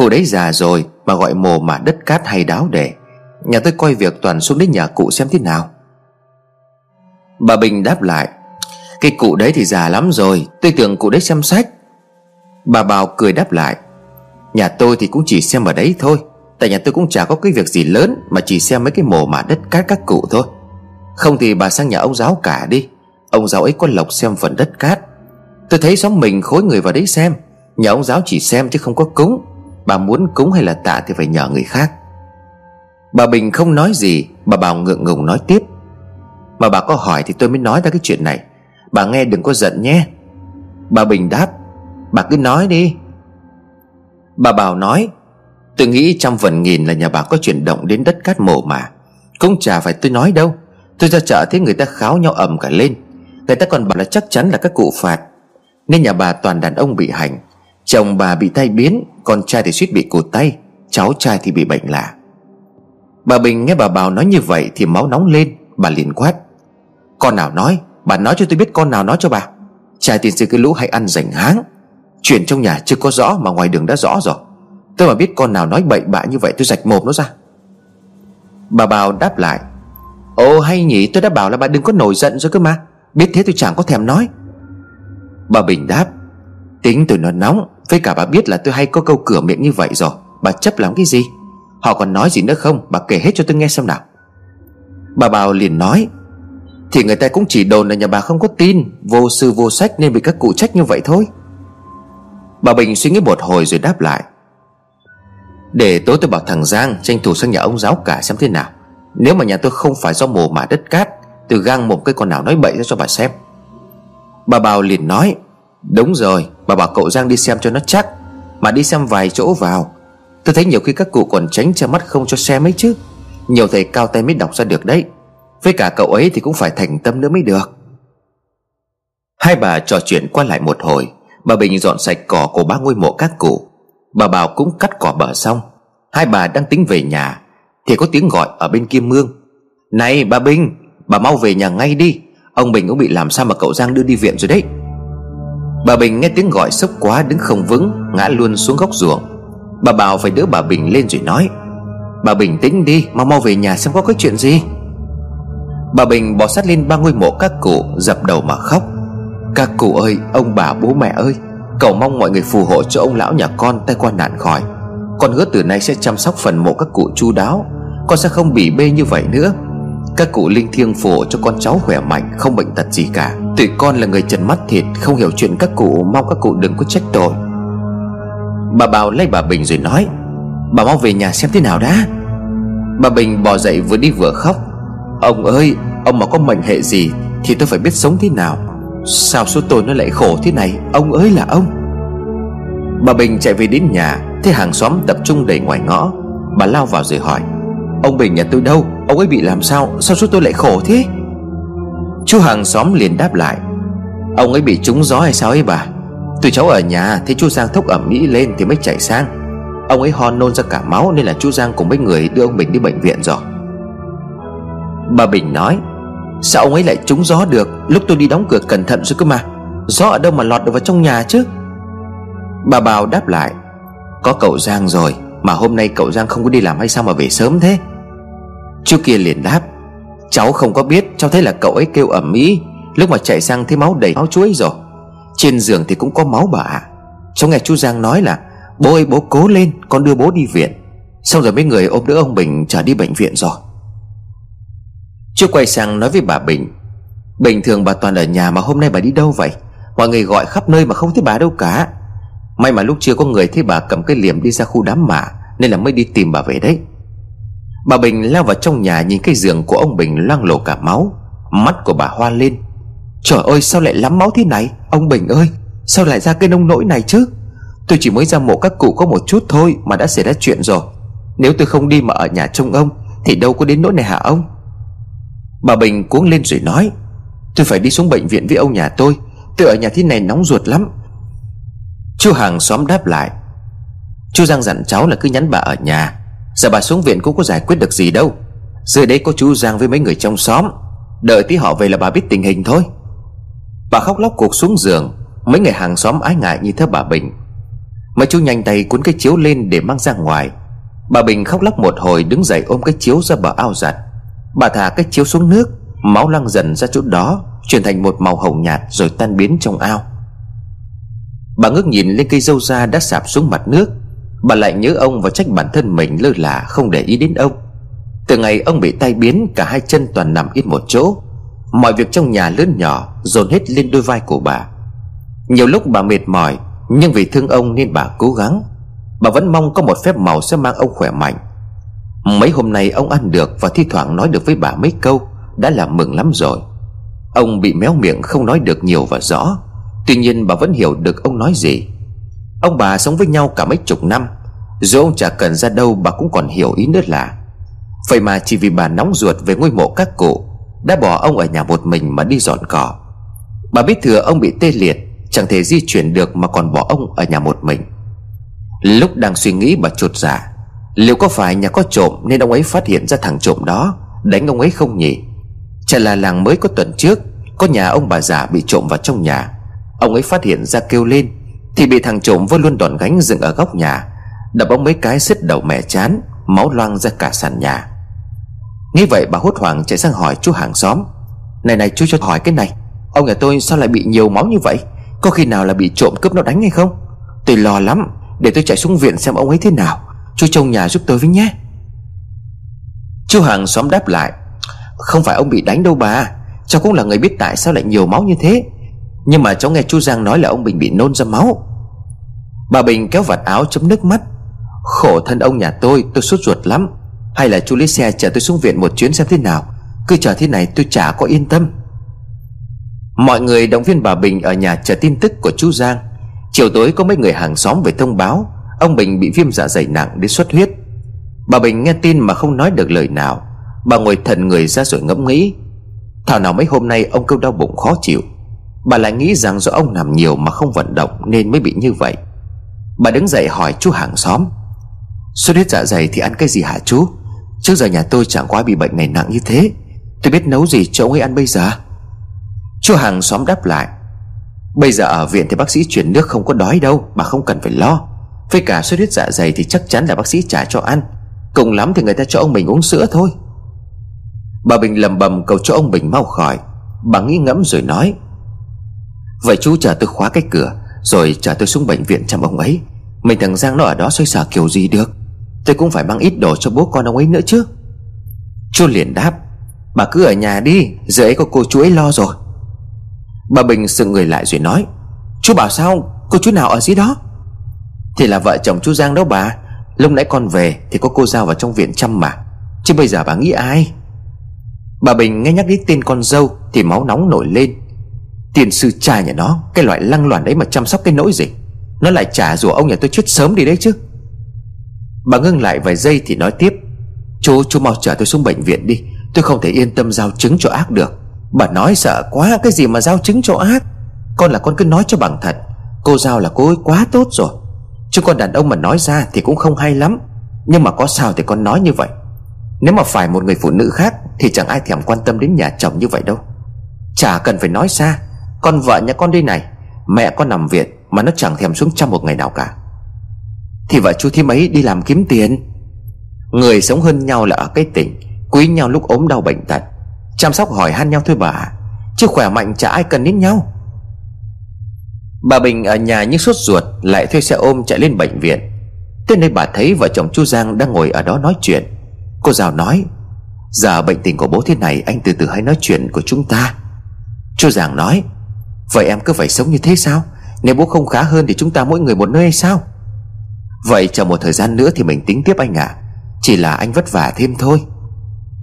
Cụ đấy già rồi mà gọi mồ mà đất cát hay đáo để. Nhà tôi coi việc toàn xuống đến nhà cụ xem thế nào. Bà Bình đáp lại, Cái cụ đấy thì già lắm rồi, Tôi tưởng cụ đấy xem sách. Bà Bảo cười đáp lại, Nhà tôi thì cũng chỉ xem ở đấy thôi, Tại nhà tôi cũng chả có cái việc gì lớn Mà chỉ xem mấy cái mồ mà đất cát các cụ thôi. Không thì bà sang nhà ông giáo cả đi, Ông giáo ấy có lộc xem phần đất cát. Tôi thấy xóm mình khối người vào đấy xem, Nhà ông giáo chỉ xem chứ không có cúng. Bà muốn cúng hay là tạ thì phải nhờ người khác. Bà Bình không nói gì, Bà Bảo ngượng ngùng nói tiếp. Mà bà có hỏi thì tôi mới nói ra cái chuyện này. Bà nghe đừng có giận nhé. Bà Bình đáp, Bà cứ nói đi. Bà Bảo nói, Tôi nghĩ trăm phần nghìn là nhà bà có chuyển động đến đất cát mộ mà. Cũng chả phải tôi nói đâu. Tôi ra chợ thấy người ta kháo nhau ầm cả lên. Người ta còn bảo là chắc chắn là các cụ phạt. Nên nhà bà toàn đàn ông bị hành. Chồng bà bị tai biến, Con trai thì suýt bị cụt tay, Cháu trai thì bị bệnh lạ. Bà Bình nghe bà Bảo nói như vậy Thì máu nóng lên, Bà liền quát. Con nào nói, Bà nói cho tôi biết con nào nói cho bà. Trai tiền sư cái lũ hay ăn rảnh háng. Chuyện trong nhà chưa có rõ mà ngoài đường đã rõ rồi. Tôi mà biết con nào nói bậy bạ như vậy tôi rạch mồm nó ra. Bà Bảo đáp lại. Ồ, hay nhỉ, tôi đã bảo là bà đừng có nổi giận rồi cơ mà. Biết thế tôi chẳng có thèm nói. Bà Bình đáp. Tính tôi nó nóng, Với cả bà biết là tôi hay có câu cửa miệng như vậy rồi, Bà chấp làm cái gì? Họ còn nói gì nữa không? Bà kể hết cho tôi nghe xem nào. Bà Bảo liền nói, Thì người ta cũng chỉ đồn là nhà bà không có tin, Vô sư vô sách nên bị các cụ trách như vậy thôi. Bà Bình suy nghĩ một hồi rồi đáp lại, Để tối tôi bảo thằng Giang Tranh thủ sang nhà ông giáo cả xem thế nào. Nếu mà nhà tôi không phải do mồ mả đất cát Từ gang một cái con nào nói bậy ra cho bà xem. Bà Bảo liền nói Đúng rồi, Bà bảo cậu Giang đi xem cho nó chắc. Mà đi xem vài chỗ vào. Tôi thấy nhiều khi các cụ còn tránh che mắt không cho xem ấy chứ. Nhiều thầy cao tay mới đọc ra được đấy. Với cả cậu ấy thì cũng phải thành tâm nữa mới được. Hai bà trò chuyện qua lại một hồi. Bà Bình dọn sạch cỏ của ba ngôi mộ các cụ. Bà Bảo cũng cắt cỏ bờ xong. Hai bà đang tính về nhà. Thì có tiếng gọi ở bên kia mương. Này, bà Bình, Bà mau về nhà ngay đi. Ông Bình cũng bị làm sao mà cậu Giang đưa đi viện rồi đấy. Bà Bình nghe tiếng gọi sốc quá đứng không vững, Ngã luôn xuống góc ruộng. Bà Bảo phải đỡ bà Bình lên rồi nói, Bà bình tĩnh đi, Mau mau về nhà xem có cái chuyện gì. Bà Bình bỏ sát lên ba ngôi mộ các cụ, Dập đầu mà khóc. Các cụ ơi, Ông bà bố mẹ ơi, Cầu mong mọi người phù hộ cho ông lão nhà con tay qua nạn khỏi. Con hứa từ nay sẽ chăm sóc phần mộ các cụ chu đáo, Con sẽ không bị bê như vậy nữa. Các cụ linh thiêng phù cho con cháu khỏe mạnh, Không bệnh tật gì cả. Tụi con là người trần mắt thịt, Không hiểu chuyện các cụ, Mong các cụ đừng có trách tội. Bà Bảo lấy bà Bình rồi nói, Bà mau về nhà xem thế nào đã. Bà Bình bò dậy vừa đi vừa khóc, Ông ơi, Ông mà có mệnh hệ gì Thì tôi phải biết sống thế nào? Sao số tôi nó lại khổ thế này? Ông ơi là ông. Bà Bình chạy về đến nhà, Thấy hàng xóm tập trung đầy ngoài ngõ. Bà lao vào rồi hỏi Ông Bình nhà tôi đâu? Ông ấy bị làm sao? Sao số tôi lại khổ thế? Chú hàng xóm liền đáp lại. Ông ấy bị trúng gió hay sao ấy bà? Tụi cháu ở nhà Thấy chú Giang thốc ẩm mỹ lên thì mới chạy sang. Ông ấy ho nôn ra cả máu Nên là chú Giang cùng mấy người đưa ông Bình đi bệnh viện rồi. Bà Bình nói, Sao ông ấy lại trúng gió được? Lúc tôi đi đóng cửa cẩn thận rồi cơ mà. Gió ở đâu mà lọt được vào trong nhà chứ? Bà Bảo đáp lại, Có cậu Giang rồi. Mà hôm nay cậu Giang không có đi làm hay sao mà về sớm thế? Chú kia liền đáp Cháu không có biết Cháu thấy là cậu ấy kêu ẩm ý, Lúc mà chạy sang thấy máu đầy máu chuối rồi. Trên giường thì cũng có máu bà ạ. Cháu nghe chú Giang nói là Bố ơi bố cố lên Con đưa bố đi viện. Xong rồi mấy người ôm đỡ ông Bình trở đi bệnh viện rồi. Chú quay sang nói với bà Bình Bình thường bà toàn ở nhà mà hôm nay bà đi đâu vậy? Mọi người gọi khắp nơi mà không thấy bà đâu cả. May mà lúc chưa có người thấy bà cầm cái liềm đi ra khu đám mả Nên là mới đi tìm bà về đấy. Bà Bình lao vào trong nhà nhìn cái giường của ông Bình loang lổ cả máu. Mắt của bà hoa lên. Trời ơi, sao lại lắm máu thế này? Ông Bình ơi, Sao lại ra cái nông nỗi này chứ? Tôi chỉ mới ra mộ các cụ có một chút thôi Mà đã xảy ra chuyện rồi. Nếu tôi không đi mà ở nhà trông ông, Thì đâu có đến nỗi này hả ông? Bà Bình cuống lên rồi nói, Tôi phải đi xuống bệnh viện với ông nhà tôi. Tôi ở nhà thế này nóng ruột lắm. Chú hàng xóm đáp lại. Chú Giang dặn cháu là cứ nhắn bà ở nhà. Giờ bà xuống viện cũng có giải quyết được gì đâu. Dưới đấy có chú Giang với mấy người trong xóm. Đợi tí họ về là bà biết tình hình thôi. Bà khóc lóc cuộc xuống giường. Mấy người hàng xóm ái ngại như thế bà Bình. Mấy chú nhanh tay cuốn cái chiếu lên để mang ra ngoài. Bà Bình khóc lóc một hồi đứng dậy ôm cái chiếu ra bờ ao giặt. Bà thả cái chiếu xuống nước, Máu lăn dần ra chỗ đó, Chuyển thành một màu hồng nhạt rồi tan biến trong ao. Bà ngước nhìn lên cây dâu da đã sạp xuống mặt nước. Bà lại nhớ ông và trách bản thân mình lơ là không để ý đến ông. Từ ngày ông bị tai biến, Cả hai chân toàn nằm ít một chỗ. Mọi việc trong nhà lớn nhỏ Dồn hết lên đôi vai của bà. Nhiều lúc bà mệt mỏi, Nhưng vì thương ông nên bà cố gắng. Bà vẫn mong có một phép màu sẽ mang ông khỏe mạnh. Mấy hôm nay ông ăn được Và thi thoảng nói được với bà mấy câu, Đã là mừng lắm rồi. Ông bị méo miệng không nói được nhiều và rõ. Tuy nhiên bà vẫn hiểu được ông nói gì. Ông bà sống với nhau cả mấy chục năm, Dù ông chả cần ra đâu bà cũng còn hiểu ý nữa là. Vậy mà chỉ vì bà nóng ruột về ngôi mộ các cụ, Đã bỏ ông ở nhà một mình mà đi dọn cỏ. Bà biết thừa ông bị tê liệt, Chẳng thể di chuyển được mà còn bỏ ông ở nhà một mình. Lúc đang suy nghĩ bà chột dạ Liệu có phải nhà có trộm Nên ông ấy phát hiện ra thằng trộm đó, Đánh ông ấy không nhỉ? Chả là làng mới có tuần trước, Có nhà ông bà già bị trộm vào trong nhà. Ông ấy phát hiện ra kêu lên, Thì bị thằng trộm vơ luôn đòn gánh dựng ở góc nhà. Đập ông mấy cái xích đầu mẹ chán, Máu loang ra cả sàn nhà. Nghĩ vậy bà hốt hoảng chạy sang hỏi chú hàng xóm. Này này chú cho hỏi cái này, Ông nhà tôi sao lại bị nhiều máu như vậy? Có khi nào là bị trộm cướp nó đánh hay không? Tôi lo lắm, Để tôi chạy xuống viện xem ông ấy thế nào. Chú trông nhà giúp tôi với nhé. Chú hàng xóm đáp lại, Không phải ông bị đánh đâu bà, Cháu cũng là người biết tại sao lại nhiều máu như thế. Nhưng mà cháu nghe chú Giang nói là ông Bình bị nôn ra máu. Bà Bình kéo vạt áo chấm nước mắt. Khổ thân ông nhà tôi tôi sốt ruột lắm. Hay là chú lấy xe chở tôi xuống viện một chuyến xem thế nào. Cứ chờ thế này tôi chả có yên tâm. Mọi người động viên bà Bình ở nhà chờ tin tức của chú Giang. Chiều tối có mấy người hàng xóm về thông báo, Ông Bình bị viêm dạ dày nặng đến xuất huyết. Bà Bình nghe tin mà không nói được lời nào. Bà ngồi thần người ra rồi ngẫm nghĩ. Thảo nào mấy hôm nay ông kêu đau bụng khó chịu. Bà lại nghĩ rằng do ông nằm nhiều mà không vận động Nên mới bị như vậy. Bà đứng dậy hỏi chú hàng xóm. Xuất huyết dạ dày thì ăn cái gì hả chú? Trước giờ nhà tôi chẳng quá bị bệnh này nặng như thế. Tôi biết nấu gì cho ông ấy ăn bây giờ. Chú hàng xóm đáp lại. Bây giờ ở viện thì bác sĩ chuyển nước không có đói đâu Bà không cần phải lo. Với cả xuất huyết dạ dày thì chắc chắn là bác sĩ trả cho ăn. Cùng lắm thì người ta cho ông Bình uống sữa thôi. Bà Bình lầm bầm cầu cho ông Bình mau khỏi. Bà nghĩ ngẫm rồi nói. Vậy chú chờ tôi khóa cái cửa, Rồi chờ tôi xuống bệnh viện chăm ông ấy. Mình thằng Giang nó ở đó xoay sở kiểu gì được? Tôi cũng phải mang ít đồ cho bố con ông ấy nữa chứ. Chú liền đáp, Bà cứ ở nhà đi, Giờ ấy có cô chú ấy lo rồi. Bà Bình sững người lại rồi nói, Chú bảo sao? Cô chú nào ở dưới đó? Thì là vợ chồng chú Giang đó bà. Lúc nãy con về thì có cô Giao vào trong viện chăm mà. Chứ bây giờ bà nghĩ ai? Bà Bình nghe nhắc đến tên con dâu Thì máu nóng nổi lên. Tiền sư cha nhà nó, Cái loại lăng loàn đấy mà chăm sóc cái nỗi gì? Nó lại trả rủa ông nhà tôi chết sớm đi đấy chứ. Bà ngưng lại vài giây thì nói tiếp, Chú chú mau chở tôi xuống bệnh viện đi. Tôi không thể yên tâm giao chứng cho ác được. Bà nói sợ quá, Cái gì mà giao chứng cho ác? Con là con cứ nói cho bằng thật. Cô Giao là cô ấy quá tốt rồi. Chứ con đàn ông mà nói ra thì cũng không hay lắm. Nhưng mà có sao thì con nói như vậy. Nếu mà phải một người phụ nữ khác Thì chẳng ai thèm quan tâm đến nhà chồng như vậy đâu. Chả cần phải nói xa. Con vợ nhà con đây này, Mẹ con nằm viện Mà nó chẳng thèm xuống chăm một ngày nào cả. Thì vợ chú thím ấy đi làm kiếm tiền. Người sống hơn nhau là ở cái tỉnh, Quý nhau lúc ốm đau bệnh tật. Chăm sóc hỏi han nhau thôi bà, Chứ khỏe mạnh chả ai cần đến nhau. Bà Bình ở nhà như sốt ruột, Lại thuê xe ôm chạy lên bệnh viện. Tới nơi bà thấy vợ chồng chú Giang đang ngồi ở đó nói chuyện. Cô Giào nói, Giờ bệnh tình của bố thế này, Anh từ từ hãy nói chuyện của chúng ta. Chú Giang nói Vậy em cứ phải sống như thế sao? Nếu bố không khá hơn thì chúng ta mỗi người một nơi hay sao? Vậy chờ một thời gian nữa thì mình tính tiếp anh ạ. À. Chỉ là anh vất vả thêm thôi.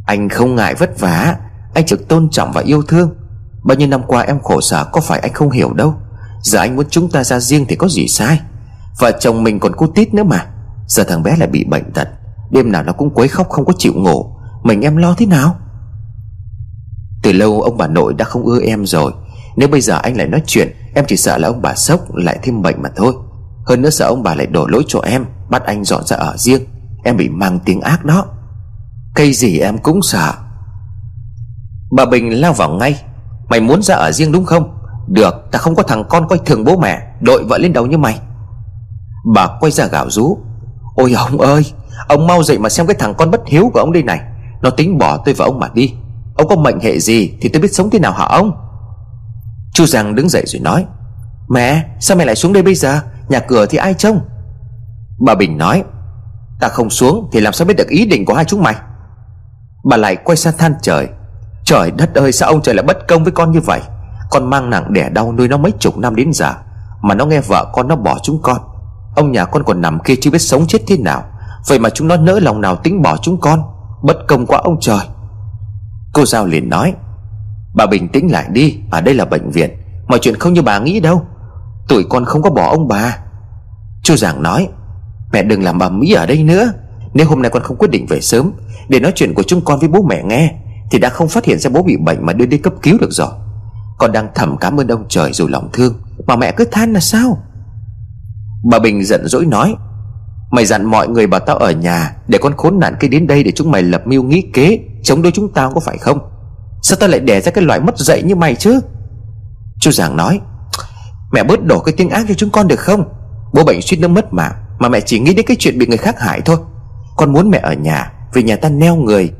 Anh không ngại vất vả. Anh trực tôn trọng và yêu thương. Bao nhiêu năm qua em khổ sở, có phải anh không hiểu đâu. Giờ anh muốn chúng ta ra riêng thì có gì sai? Vợ chồng mình còn cô tít nữa mà. Giờ thằng bé lại bị bệnh tật. Đêm nào nó cũng quấy khóc không có chịu ngủ. Mình em lo thế nào? Từ lâu ông bà nội đã không ưa em rồi. Nếu bây giờ anh lại nói chuyện, Em chỉ sợ là ông bà sốc, lại thêm bệnh mà thôi. Hơn nữa sợ ông bà lại đổ lỗi cho em, Bắt anh dọn ra ở riêng. Em bị mang tiếng ác đó. Cây gì em cũng sợ. Bà Bình lao vào ngay. Mày muốn ra ở riêng đúng không? Được, ta không có thằng con coi thường bố mẹ, Đội vợ lên đầu như mày. Bà quay ra gạo rú. Ôi ông ơi, Ông mau dậy mà xem cái thằng con bất hiếu của ông đây này. Nó tính bỏ tôi và ông mà đi. Ông có mệnh hệ gì thì tôi biết sống thế nào hả ông? Chu Giang đứng dậy rồi nói, Mẹ, sao mẹ lại xuống đây bây giờ? Nhà cửa thì ai trông? Bà Bình nói, Ta không xuống thì làm sao biết được ý định của hai chúng mày? Bà lại quay sang than trời Trời đất ơi, sao ông trời lại bất công với con như vậy? Con mang nặng đẻ đau nuôi nó mấy chục năm đến giờ, Mà nó nghe vợ con nó bỏ chúng con. Ông nhà con còn nằm kia chưa biết sống chết thế nào. Vậy mà chúng nó nỡ lòng nào tính bỏ chúng con? Bất công quá ông trời. Cô Giao liền nói Bà bình tĩnh lại đi Ở đây là bệnh viện. Mọi chuyện không như bà nghĩ đâu. Tuổi con không có bỏ ông bà. Chú Giảng nói, Mẹ đừng làm bà Mỹ ở đây nữa. Nếu hôm nay con không quyết định về sớm, Để nói chuyện của chúng con với bố mẹ nghe, Thì đã không phát hiện ra bố bị bệnh mà đưa đi cấp cứu được rồi. Con đang thầm cảm ơn ông trời dù lòng thương, Mà mẹ cứ than là sao? Bà Bình giận dỗi nói, Mày dặn mọi người bảo tao ở nhà, Để con khốn nạn kia đến đây để chúng mày lập mưu nghĩ kế, Chống đối chúng tao có phải không? Sao tao lại đẻ ra cái loại mất dạy như mày chứ? Chú Giảng nói, Mẹ bớt đổ cái tiếng ác cho chúng con được không? Bố bệnh suýt nữa mất mạng, Mà mẹ chỉ nghĩ đến cái chuyện bị người khác hại thôi. Con muốn mẹ ở nhà, Vì nhà ta neo người,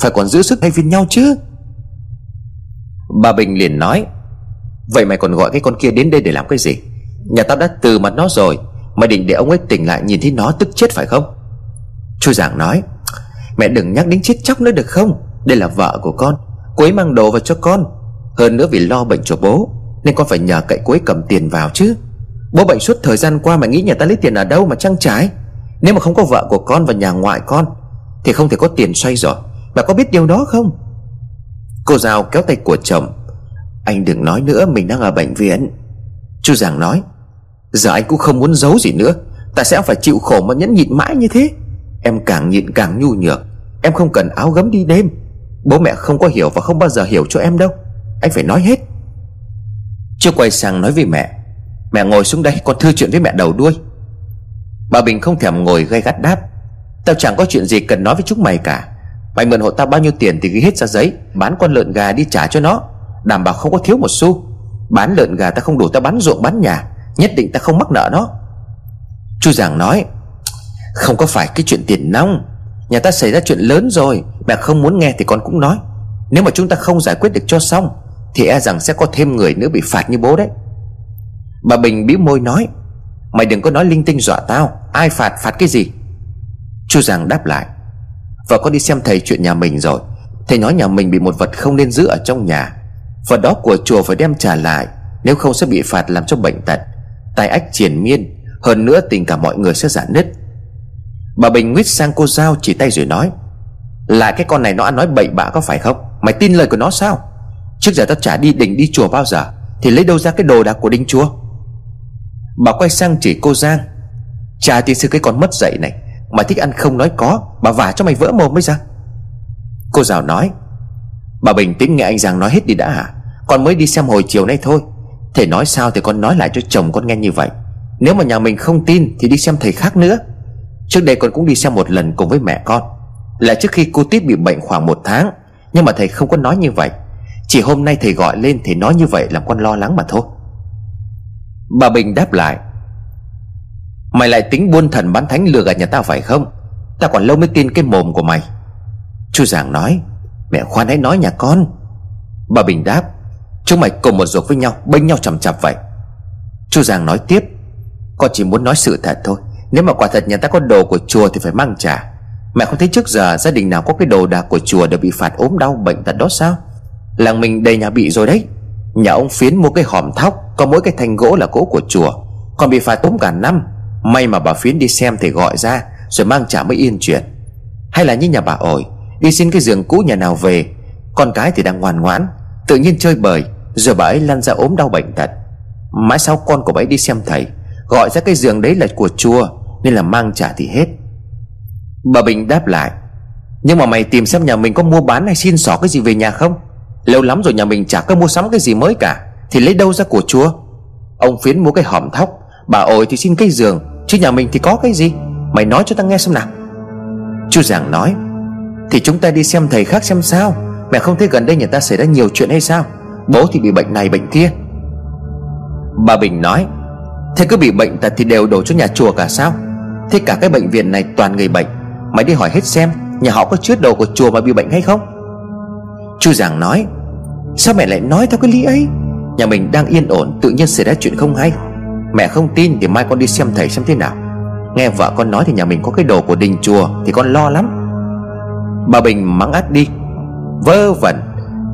Phải còn giữ sức hay viên nhau chứ. Bà Bình liền nói, Vậy mày còn gọi cái con kia đến đây để làm cái gì? Nhà tao đã từ mặt nó rồi, Mày định để ông ấy tỉnh lại nhìn thấy nó tức chết phải không? Chú Giảng nói, Mẹ đừng nhắc đến chết chóc nữa được không? Đây là vợ của con Cô ấy mang đồ vào cho con. Hơn nữa vì lo bệnh cho bố, Nên con phải nhờ cậy cô ấy cầm tiền vào chứ. Bố bệnh suốt thời gian qua mà nghĩ nhà ta lấy tiền ở đâu mà trang trải. Nếu mà không có vợ của con và nhà ngoại con, Thì không thể có tiền xoay rồi Bà có biết điều đó không? Cô Giao kéo tay của chồng. Anh đừng nói nữa, mình đang ở bệnh viện. Chú Giàng nói, Giờ anh cũng không muốn giấu gì nữa. Ta sẽ phải chịu khổ mà nhẫn nhịn mãi như thế. Em càng nhịn càng nhu nhược. Em không cần áo gấm đi đêm. Bố mẹ không có hiểu và không bao giờ hiểu cho em đâu. Anh phải nói hết. Chưa quay sang nói với mẹ Mẹ ngồi xuống đây con thư chuyện với mẹ đầu đuôi. Bà Bình không thèm ngồi gay gắt đáp. Tao chẳng có chuyện gì cần nói với chúng mày cả. Mày mượn hộ tao bao nhiêu tiền thì ghi hết ra giấy, Bán con lợn gà đi trả cho nó. Đảm bảo không có thiếu một xu. Bán lợn gà ta không đủ ta bán ruộng, bán nhà. Nhất định ta không mắc nợ nó. Chú Giảng nói, Không có phải cái chuyện tiền nong. Nhà ta xảy ra chuyện lớn rồi, Mẹ không muốn nghe thì con cũng nói. Nếu mà chúng ta không giải quyết được cho xong, Thì e rằng sẽ có thêm người nữa bị phạt như bố đấy. Bà Bình bĩu môi nói, Mày đừng có nói linh tinh dọa tao, Ai phạt phạt cái gì? Chu Giàng đáp lại, Vợ con đi xem thầy chuyện nhà mình rồi. Thầy nói nhà mình bị một vật không nên giữ ở trong nhà. Vật đó của chùa phải đem trả lại, Nếu không sẽ bị phạt làm cho bệnh tật. Tai ách triển miên, Hơn nữa tình cả mọi người sẽ giãn nứt. Bà Bình nguyết sang cô Giao chỉ tay rồi nói, Là cái con này nó ăn nói bậy bạ có phải không? Mày tin lời của nó sao? Trước giờ tao chả đi đỉnh đi chùa bao giờ, Thì lấy đâu ra cái đồ đạc của đinh chúa? Bà quay sang chỉ cô Giang Cha tiên sư, cái con mất dạy này Mà thích ăn không nói có, Bà vả cho mày vỡ mồm mới ra Cô giao nói, Bà bình tĩnh nghe anh Giang nói hết đi đã hả? Con mới đi xem hồi chiều nay thôi. Thầy nói sao thì con nói lại cho chồng con nghe như vậy. Nếu mà nhà mình không tin Thì đi xem thầy khác nữa. Trước đây con cũng đi xem một lần cùng với mẹ con. Là trước khi cô Tít bị bệnh khoảng một tháng. Nhưng mà thầy không có nói như vậy. Chỉ hôm nay thầy gọi lên thì nói như vậy làm con lo lắng mà thôi. Bà Bình đáp lại. Mày lại tính buôn thần bán thánh lừa gạt nhà tao phải không? Tao còn lâu mới tin cái mồm của mày. Chú Giảng nói. Mẹ khoan hãy nói nhà con. Bà Bình đáp. Chúng mày cùng một ruột với nhau, Bênh nhau chầm chập vậy. Chú Giàng nói tiếp. Con chỉ muốn nói sự thật thôi. Nếu mà quả thật nhà ta có đồ của chùa thì phải mang trả. Mẹ không thấy trước giờ gia đình nào có cái đồ đạc của chùa đều bị phạt ốm đau bệnh tật đó sao? Làng mình đầy nhà bị rồi đấy. Nhà ông Phiến mua cái hòm thóc, Có mỗi cái thanh gỗ là gỗ của chùa. Còn bị phạt ốm cả năm. May mà bà Phiến đi xem thì gọi ra, Rồi mang trả mới yên chuyện. Hay là như nhà bà ổi, Đi xin cái giường cũ nhà nào về. Con cái thì đang ngoan ngoãn, Tự nhiên chơi bời, Rồi bà ấy lăn ra ốm đau bệnh tật. Mãi sau con của bà ấy đi xem thầy, Gọi ra cái giường đấy là của chùa. Nên là mang trả thì hết. Bà Bình đáp lại, Nhưng mà mày tìm xem nhà mình có mua bán hay xin xỏ cái gì về nhà không? Lâu lắm rồi nhà mình chả có mua sắm cái gì mới cả, Thì lấy đâu ra của chùa? Ông Phiến mua cái hòm thóc, Bà ổi thì xin cái giường, Chứ nhà mình thì có cái gì? Mày nói cho tao nghe xem nào. Chú Giảng nói, Thì chúng ta đi xem thầy khác xem sao. Mẹ không thấy gần đây nhà ta xảy ra nhiều chuyện hay sao? Bố thì bị bệnh này, bệnh kia. Bà Bình nói, Thế cứ bị bệnh tật thì đều đổ cho nhà chùa cả sao? Thế cả cái bệnh viện này toàn người bệnh. Mày đi hỏi hết xem, Nhà họ có chứa đồ của chùa mà bị bệnh hay không? Chú Giảng nói, Sao mẹ lại nói theo cái lý ấy? Nhà mình đang yên ổn, tự nhiên xảy ra chuyện không hay. Mẹ không tin thì mai con đi xem thầy xem thế nào. Nghe vợ con nói thì nhà mình có cái đồ của đình chùa Thì con lo lắm. Bà Bình mắng át đi Vơ vẩn.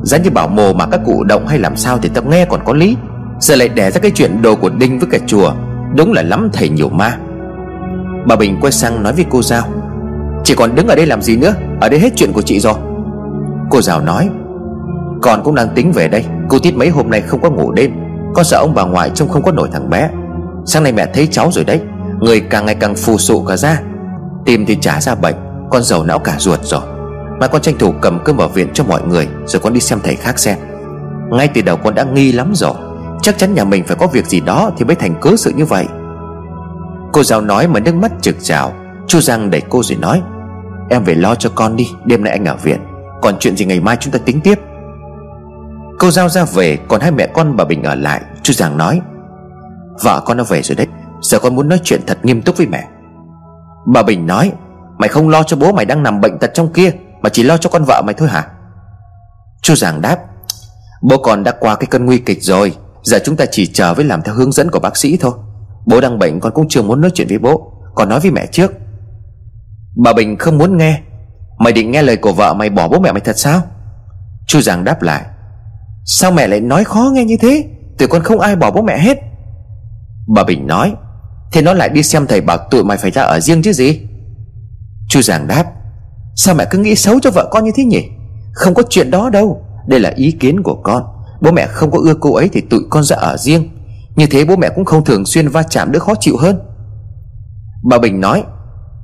Giá như bảo mồ mà các cụ động hay làm sao Thì tao nghe còn có lý. Giờ lại đẻ ra cái chuyện đồ của Đinh với cả chùa. Đúng là lắm thầy nhiều ma. Bà Bình quay sang nói với cô Giao. Chị còn đứng ở đây làm gì nữa? Ở đây hết chuyện của chị rồi. Cô Giao nói, Con cũng đang tính về đây. Cô Tít mấy hôm nay không có ngủ đêm. Con sợ ông bà ngoại trông không có nổi thằng bé. Sáng nay mẹ thấy cháu rồi đấy. Người càng ngày càng phù sụ cả ra Tim thì trả ra bệnh. Con giàu não cả ruột rồi. Mà con tranh thủ cầm cơm vào viện cho mọi người, Rồi con đi xem thầy khác xem. Ngay từ đầu con đã nghi lắm rồi. Chắc chắn nhà mình phải có việc gì đó Thì mới thành cớ sự như vậy. Cô giáo nói mà nước mắt trực trào. Chu Giang đẩy cô rồi nói, Em về lo cho con đi, Đêm nay anh ở viện. Còn chuyện gì ngày mai chúng ta tính tiếp. Cô Giao ra về, Còn hai mẹ con bà Bình ở lại. Chu Giang nói, Vợ con đã về rồi đấy. Giờ con muốn nói chuyện thật nghiêm túc với mẹ. Bà Bình nói, Mày không lo cho bố mày đang nằm bệnh tật trong kia, Mà chỉ lo cho con vợ mày thôi hả? Chu Giàng đáp, Bố con đã qua cái cơn nguy kịch rồi. Giờ chúng ta chỉ chờ với làm theo hướng dẫn của bác sĩ thôi. Bố đang bệnh, con cũng chưa muốn nói chuyện với bố. Còn nói với mẹ trước. Bà Bình không muốn nghe. Mày định nghe lời của vợ, mày bỏ bố mẹ mày thật sao? Chu Giàng đáp lại. Sao mẹ lại nói khó nghe như thế? Tụi con không ai bỏ bố mẹ hết. Bà Bình nói. Thế nó lại đi xem thầy bảo tụi mày phải ra ở riêng chứ gì? Chu Giàng đáp. Sao mẹ cứ nghĩ xấu cho vợ con như thế nhỉ? Không có chuyện đó đâu. Đây là ý kiến của con. Bố mẹ không có ưa cô ấy thì tụi con ra ở riêng. Như thế bố mẹ cũng không thường xuyên va chạm đỡ khó chịu hơn. Bà Bình nói,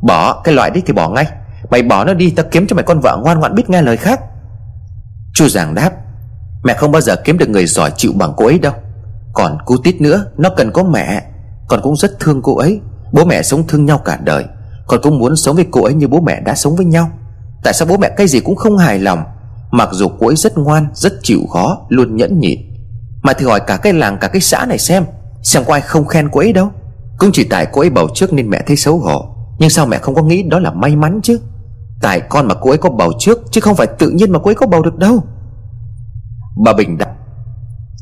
Bỏ cái loại đấy thì bỏ ngay. Mày bỏ nó đi ta kiếm cho mày con vợ ngoan ngoãn biết nghe lời khác. Chu Giàng đáp, Mẹ không bao giờ kiếm được người giỏi chịu bằng cô ấy đâu. Còn cô Tít nữa, Nó cần có mẹ. Con cũng rất thương cô ấy. Bố mẹ sống thương nhau cả đời. Con cũng muốn sống với cô ấy như bố mẹ đã sống với nhau. Tại sao bố mẹ cái gì cũng không hài lòng? Mặc dù cô ấy rất ngoan, Rất chịu khó, Luôn nhẫn nhịn. Mà thử hỏi cả cái làng, cả cái xã này xem Xem có ai không khen cô ấy đâu. Cũng chỉ tại cô ấy bầu trước nên mẹ thấy xấu hổ. Nhưng sao mẹ không có nghĩ đó là may mắn chứ? Tại con mà cô ấy có bầu trước, Chứ không phải tự nhiên mà cô ấy có bầu được đâu. Bà Bình đáp,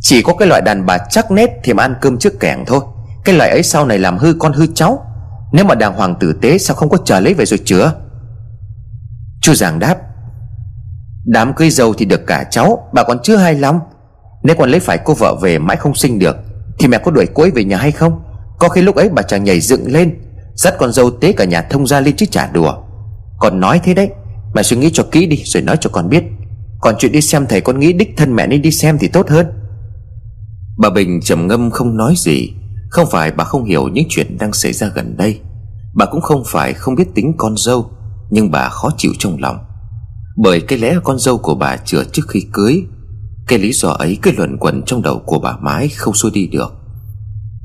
Chỉ có cái loại đàn bà chắc nét Thì mà ăn cơm trước kẻng thôi. Cái loại ấy sau này làm hư con hư cháu. Nếu mà đàng hoàng tử tế Sao không có chờ lấy về rồi chữa? Chú Giàng đáp, Đám cưới dâu thì được cả cháu, Bà còn chưa hài lòng. Nếu còn lấy phải cô vợ về mãi không sinh được, Thì mẹ có đuổi cô ấy về nhà hay không? Có khi lúc ấy bà chàng nhảy dựng lên, Dắt con dâu tế cả nhà thông ra lên chứ trả đùa. Còn nói thế đấy. Mẹ suy nghĩ cho kỹ đi, rồi nói cho con biết. Còn chuyện đi xem thầy con nghĩ đích thân mẹ nên đi xem thì tốt hơn. Bà Bình trầm ngâm không nói gì. Không phải bà không hiểu những chuyện đang xảy ra gần đây. Bà cũng không phải không biết tính con dâu, Nhưng bà khó chịu trong lòng. Bởi cái lẽ con dâu của bà chữa trước khi cưới cái lý do ấy cứ luẩn quẩn trong đầu của bà mãi không xua đi được.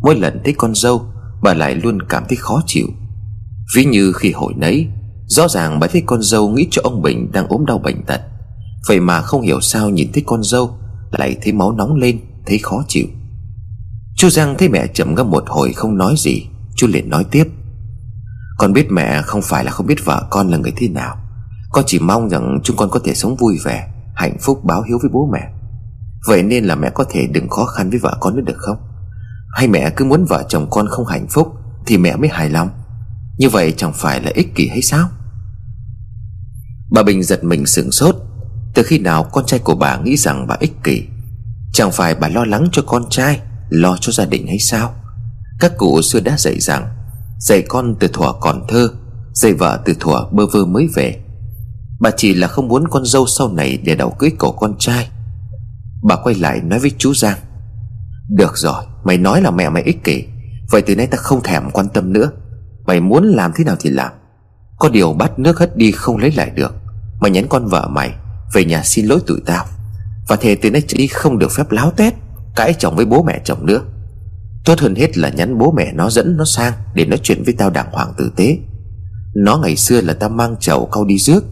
Mỗi lần thấy con dâu, Bà lại luôn cảm thấy khó chịu. Ví như khi hồi nấy, Rõ ràng bà thấy con dâu nghĩ cho ông Bình đang ốm đau bệnh tật. Vậy mà không hiểu sao nhìn thấy con dâu, Lại thấy máu nóng lên, Thấy khó chịu. Chú Giang thấy mẹ chậm ngâm một hồi không nói gì Chú liền nói tiếp. Con biết mẹ không phải là không biết vợ con là người thế nào. Con chỉ mong rằng chúng con có thể sống vui vẻ, Hạnh phúc, báo hiếu với bố mẹ. Vậy nên là mẹ có thể đừng khó khăn với vợ con nữa được không? Hay mẹ cứ muốn vợ chồng con không hạnh phúc Thì mẹ mới hài lòng? Như vậy chẳng phải là ích kỷ hay sao? Bà Bình giật mình sửng sốt. Từ khi nào con trai của bà nghĩ rằng bà ích kỷ? Chẳng phải bà lo lắng cho con trai, Lo cho gia đình hay sao? Các cụ xưa đã dạy rằng, Dạy con từ thuở còn thơ, Dạy vợ từ thuở bơ vơ mới về. Bà chỉ là không muốn con dâu sau này Để đầu cưới cổ con trai. Bà quay lại nói với chú Giang. Được rồi, Mày nói là mẹ mày ích kỷ. Vậy từ nay ta không thèm quan tâm nữa. Mày muốn làm thế nào thì làm. Có điều bắt nước hất đi không lấy lại được. Mày nhắn con vợ mày, Về nhà xin lỗi tụi tao. Và thề từ nay trở đi không được phép láo tét, Cãi chồng với bố mẹ chồng nữa. Tốt hơn hết là nhắn bố mẹ nó dẫn nó sang Để nói chuyện với tao đàng hoàng tử tế. Nó ngày xưa là tao mang chầu cau đi rước.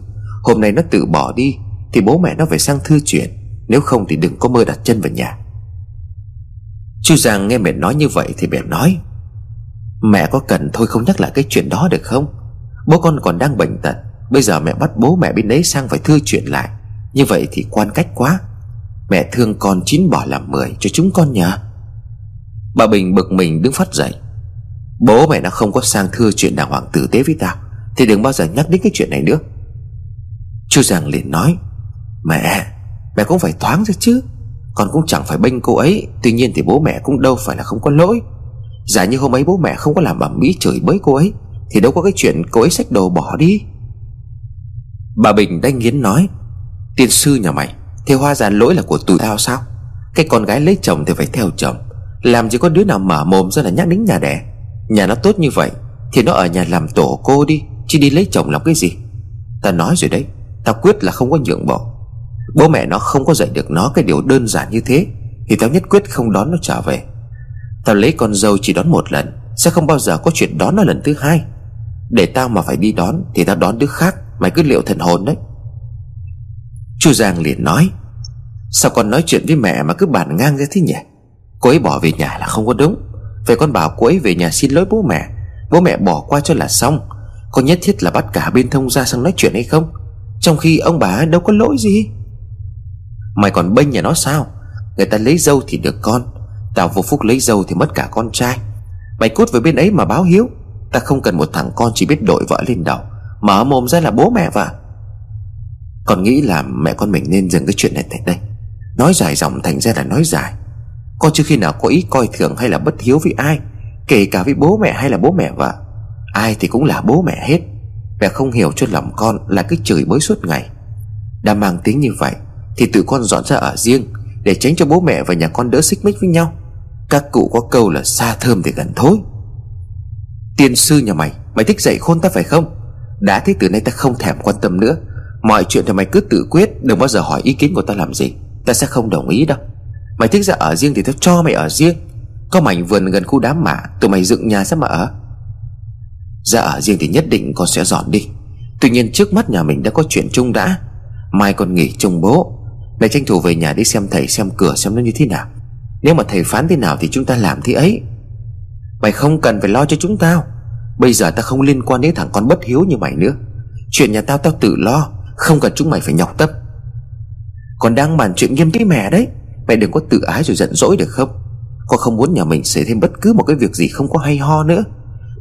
Hôm nay nó tự bỏ đi, Thì bố mẹ nó phải sang thư chuyện. Nếu không thì đừng có mơ đặt chân vào nhà. Chú Giang nghe mẹ nói như vậy Thì mẹ nói, Mẹ có cần thôi không nhắc lại cái chuyện đó được không? Bố con còn đang bệnh tật, Bây giờ mẹ bắt bố mẹ bên đấy sang phải thưa chuyện lại. Như vậy thì quan cách quá. Mẹ thương con chín bỏ làm mười cho chúng con nhờ. Bà Bình bực mình đứng phát dậy, Bố mẹ nó không có sang thưa chuyện đàng hoàng tử tế với tao, Thì đừng bao giờ nhắc đến cái chuyện này nữa. Chú Giang liền nói, Mẹ cũng phải thoáng ra chứ. Con cũng chẳng phải bênh cô ấy, Tuy nhiên thì bố mẹ cũng đâu phải là không có lỗi. Giả như hôm ấy bố mẹ không có làm ẩm mỹ chửi bới cô ấy, Thì đâu có cái chuyện cô ấy xách đồ bỏ đi. Bà Bình đanh nghiến nói, Tiên sư nhà mày, Thế hoa ra lỗi là của tụi tao sao? Cái con gái lấy chồng thì phải theo chồng, Làm gì có đứa nào mở mồm ra là nhắc đến nhà đẻ. Nhà nó tốt như vậy, Thì nó ở nhà làm tổ cô đi, Chứ đi lấy chồng làm cái gì? Ta nói rồi đấy ta quyết là không có nhượng bộ. Bố mẹ nó không có dạy được nó cái điều đơn giản như thế. Thì tao nhất quyết không đón nó trở về. Tao lấy con dâu chỉ đón một lần, Sẽ không bao giờ có chuyện đón nó lần thứ hai. Để tao mà phải đi đón, Thì tao đón đứa khác, Mày cứ liệu thần hồn đấy. Chu Giang liền nói, Sao con nói chuyện với mẹ mà cứ bàn ngang ra thế nhỉ? Cô ấy bỏ về nhà là không có đúng. Vậy con bảo cô ấy về nhà xin lỗi bố mẹ. Bố mẹ bỏ qua cho là xong. Con nhất thiết là bắt cả bên thông ra sang nói chuyện hay không? Trong khi ông bà đâu có lỗi gì. Mày còn bênh nhà nó sao? Người ta lấy dâu thì được con. Tao vô phúc lấy dâu thì mất cả con trai. Mày cút về bên ấy mà báo hiếu. Ta không cần một thằng con chỉ biết đội vợ lên đầu. Mở mồm ra là bố mẹ vợ. Còn nghĩ là mẹ con mình nên dừng cái chuyện này tại đây. Nói dài dòng thành ra là nói dài. Con chưa khi nào có ý coi thường hay là bất hiếu với ai? Kể cả với bố mẹ hay là bố mẹ vợ. Ai thì cũng là bố mẹ hết. Mẹ không hiểu cho lòng con là cứ chửi bới suốt ngày. Đã mang tiếng như vậy thì tự con dọn ra ở riêng Để tránh cho bố mẹ và nhà con đỡ xích mích với nhau. Các cụ có câu là xa thơm thì gần thối. Tiên sư nhà mày Mày thích dạy khôn ta phải không? Đã thế từ nay ta không thèm quan tâm nữa. Mọi chuyện thì mày cứ tự quyết, Đừng bao giờ hỏi ý kiến của ta làm gì. Ta sẽ không đồng ý đâu. Mày thích ra ở riêng thì tao cho mày ở riêng. Có mảnh vườn gần khu đám mạ, Tụi mày dựng nhà sao mà ở? Ra ở riêng thì nhất định con sẽ dọn đi. Tuy nhiên trước mắt nhà mình đã có chuyện chung đã. Mai con nghỉ chung bố. Mẹ tranh thủ về nhà đi xem thầy, xem cửa, xem nó như thế nào. Nếu mà thầy phán thế nào thì chúng ta làm thế ấy. Mày không cần phải lo cho chúng tao. Bây giờ ta không liên quan đến thằng con bất hiếu như mày nữa. Chuyện nhà tao tao tự lo, Không cần chúng mày phải nhọc tâm. Còn đang bàn chuyện nghiêm tí mẹ đấy, Mẹ đừng có tự ái rồi giận dỗi được không? Con không muốn nhà mình xảy thêm bất cứ một cái việc gì không có hay ho nữa.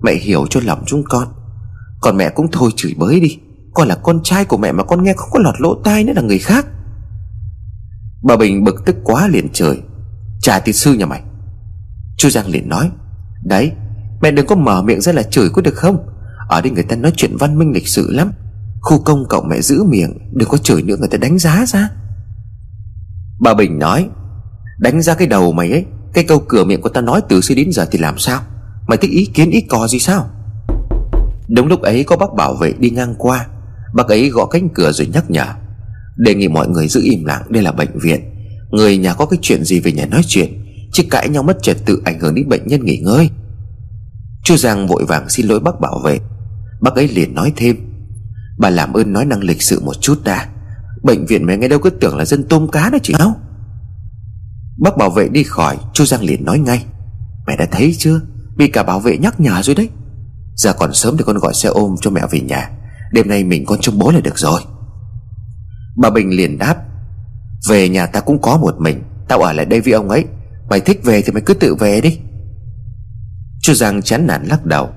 Mẹ hiểu cho lòng chúng con. Còn mẹ cũng thôi chửi bới đi. Con là con trai của mẹ mà con nghe không có lọt lỗ tai nữa là người khác. Bà Bình bực tức quá liền trời Trả tiền sư nhà mày. Chú Giang liền nói, Đấy, Mẹ đừng có mở miệng ra là chửi có được không? Ở đây người ta nói chuyện văn minh lịch sự lắm. Khu công cậu mẹ giữ miệng, Đừng có chửi nữa người ta đánh giá ra. Bà Bình nói, Đánh ra cái đầu mày ấy, Cái câu cửa miệng của ta nói từ xưa đến giờ thì làm sao? Mày thích ý kiến ít cò gì sao? Đúng lúc ấy có bác bảo vệ đi ngang qua. Bác ấy gõ cánh cửa rồi nhắc nhở Đề nghị mọi người giữ im lặng, Đây là bệnh viện. Người nhà có cái chuyện gì về nhà nói chuyện? Chứ cãi nhau mất trật tự ảnh hưởng đến bệnh nhân nghỉ ngơi. Chú Giang vội vàng xin lỗi bác bảo vệ. Bác ấy liền nói thêm. Bà làm ơn nói năng lịch sự một chút đã. Bệnh viện mẹ nghe đâu cứ tưởng là dân tôm cá đấy chị áo. Bác bảo vệ đi khỏi Chú Giang liền nói ngay. Mẹ đã thấy chưa? Bị cả bảo vệ nhắc nhở rồi đấy. Giờ còn sớm thì con gọi xe ôm cho mẹ về nhà. Đêm nay mình con trông bố là được rồi. Bà Bình liền đáp, Về nhà ta cũng có một mình, Tao ở lại đây với ông ấy, Mày thích về thì mày cứ tự về đi. Chú Giang chán nản lắc đầu,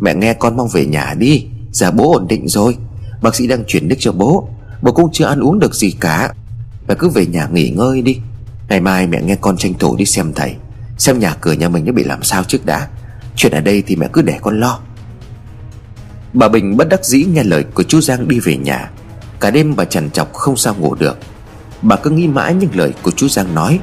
Mẹ nghe con mong về nhà đi, Giờ bố ổn định rồi, Bác sĩ đang chuyển nước cho bố Bố cũng chưa ăn uống được gì cả, Mẹ cứ về nhà nghỉ ngơi đi. Ngày mai mẹ nghe con tranh thủ đi xem thầy, Xem nhà cửa nhà mình nó bị làm sao trước đã, Chuyện ở đây thì mẹ cứ để con lo. Bà Bình bất đắc dĩ nghe lời của chú Giang đi về nhà. Cả đêm bà trằn trọc không sao ngủ được. Bà cứ nghĩ mãi những lời của chú Giang nói.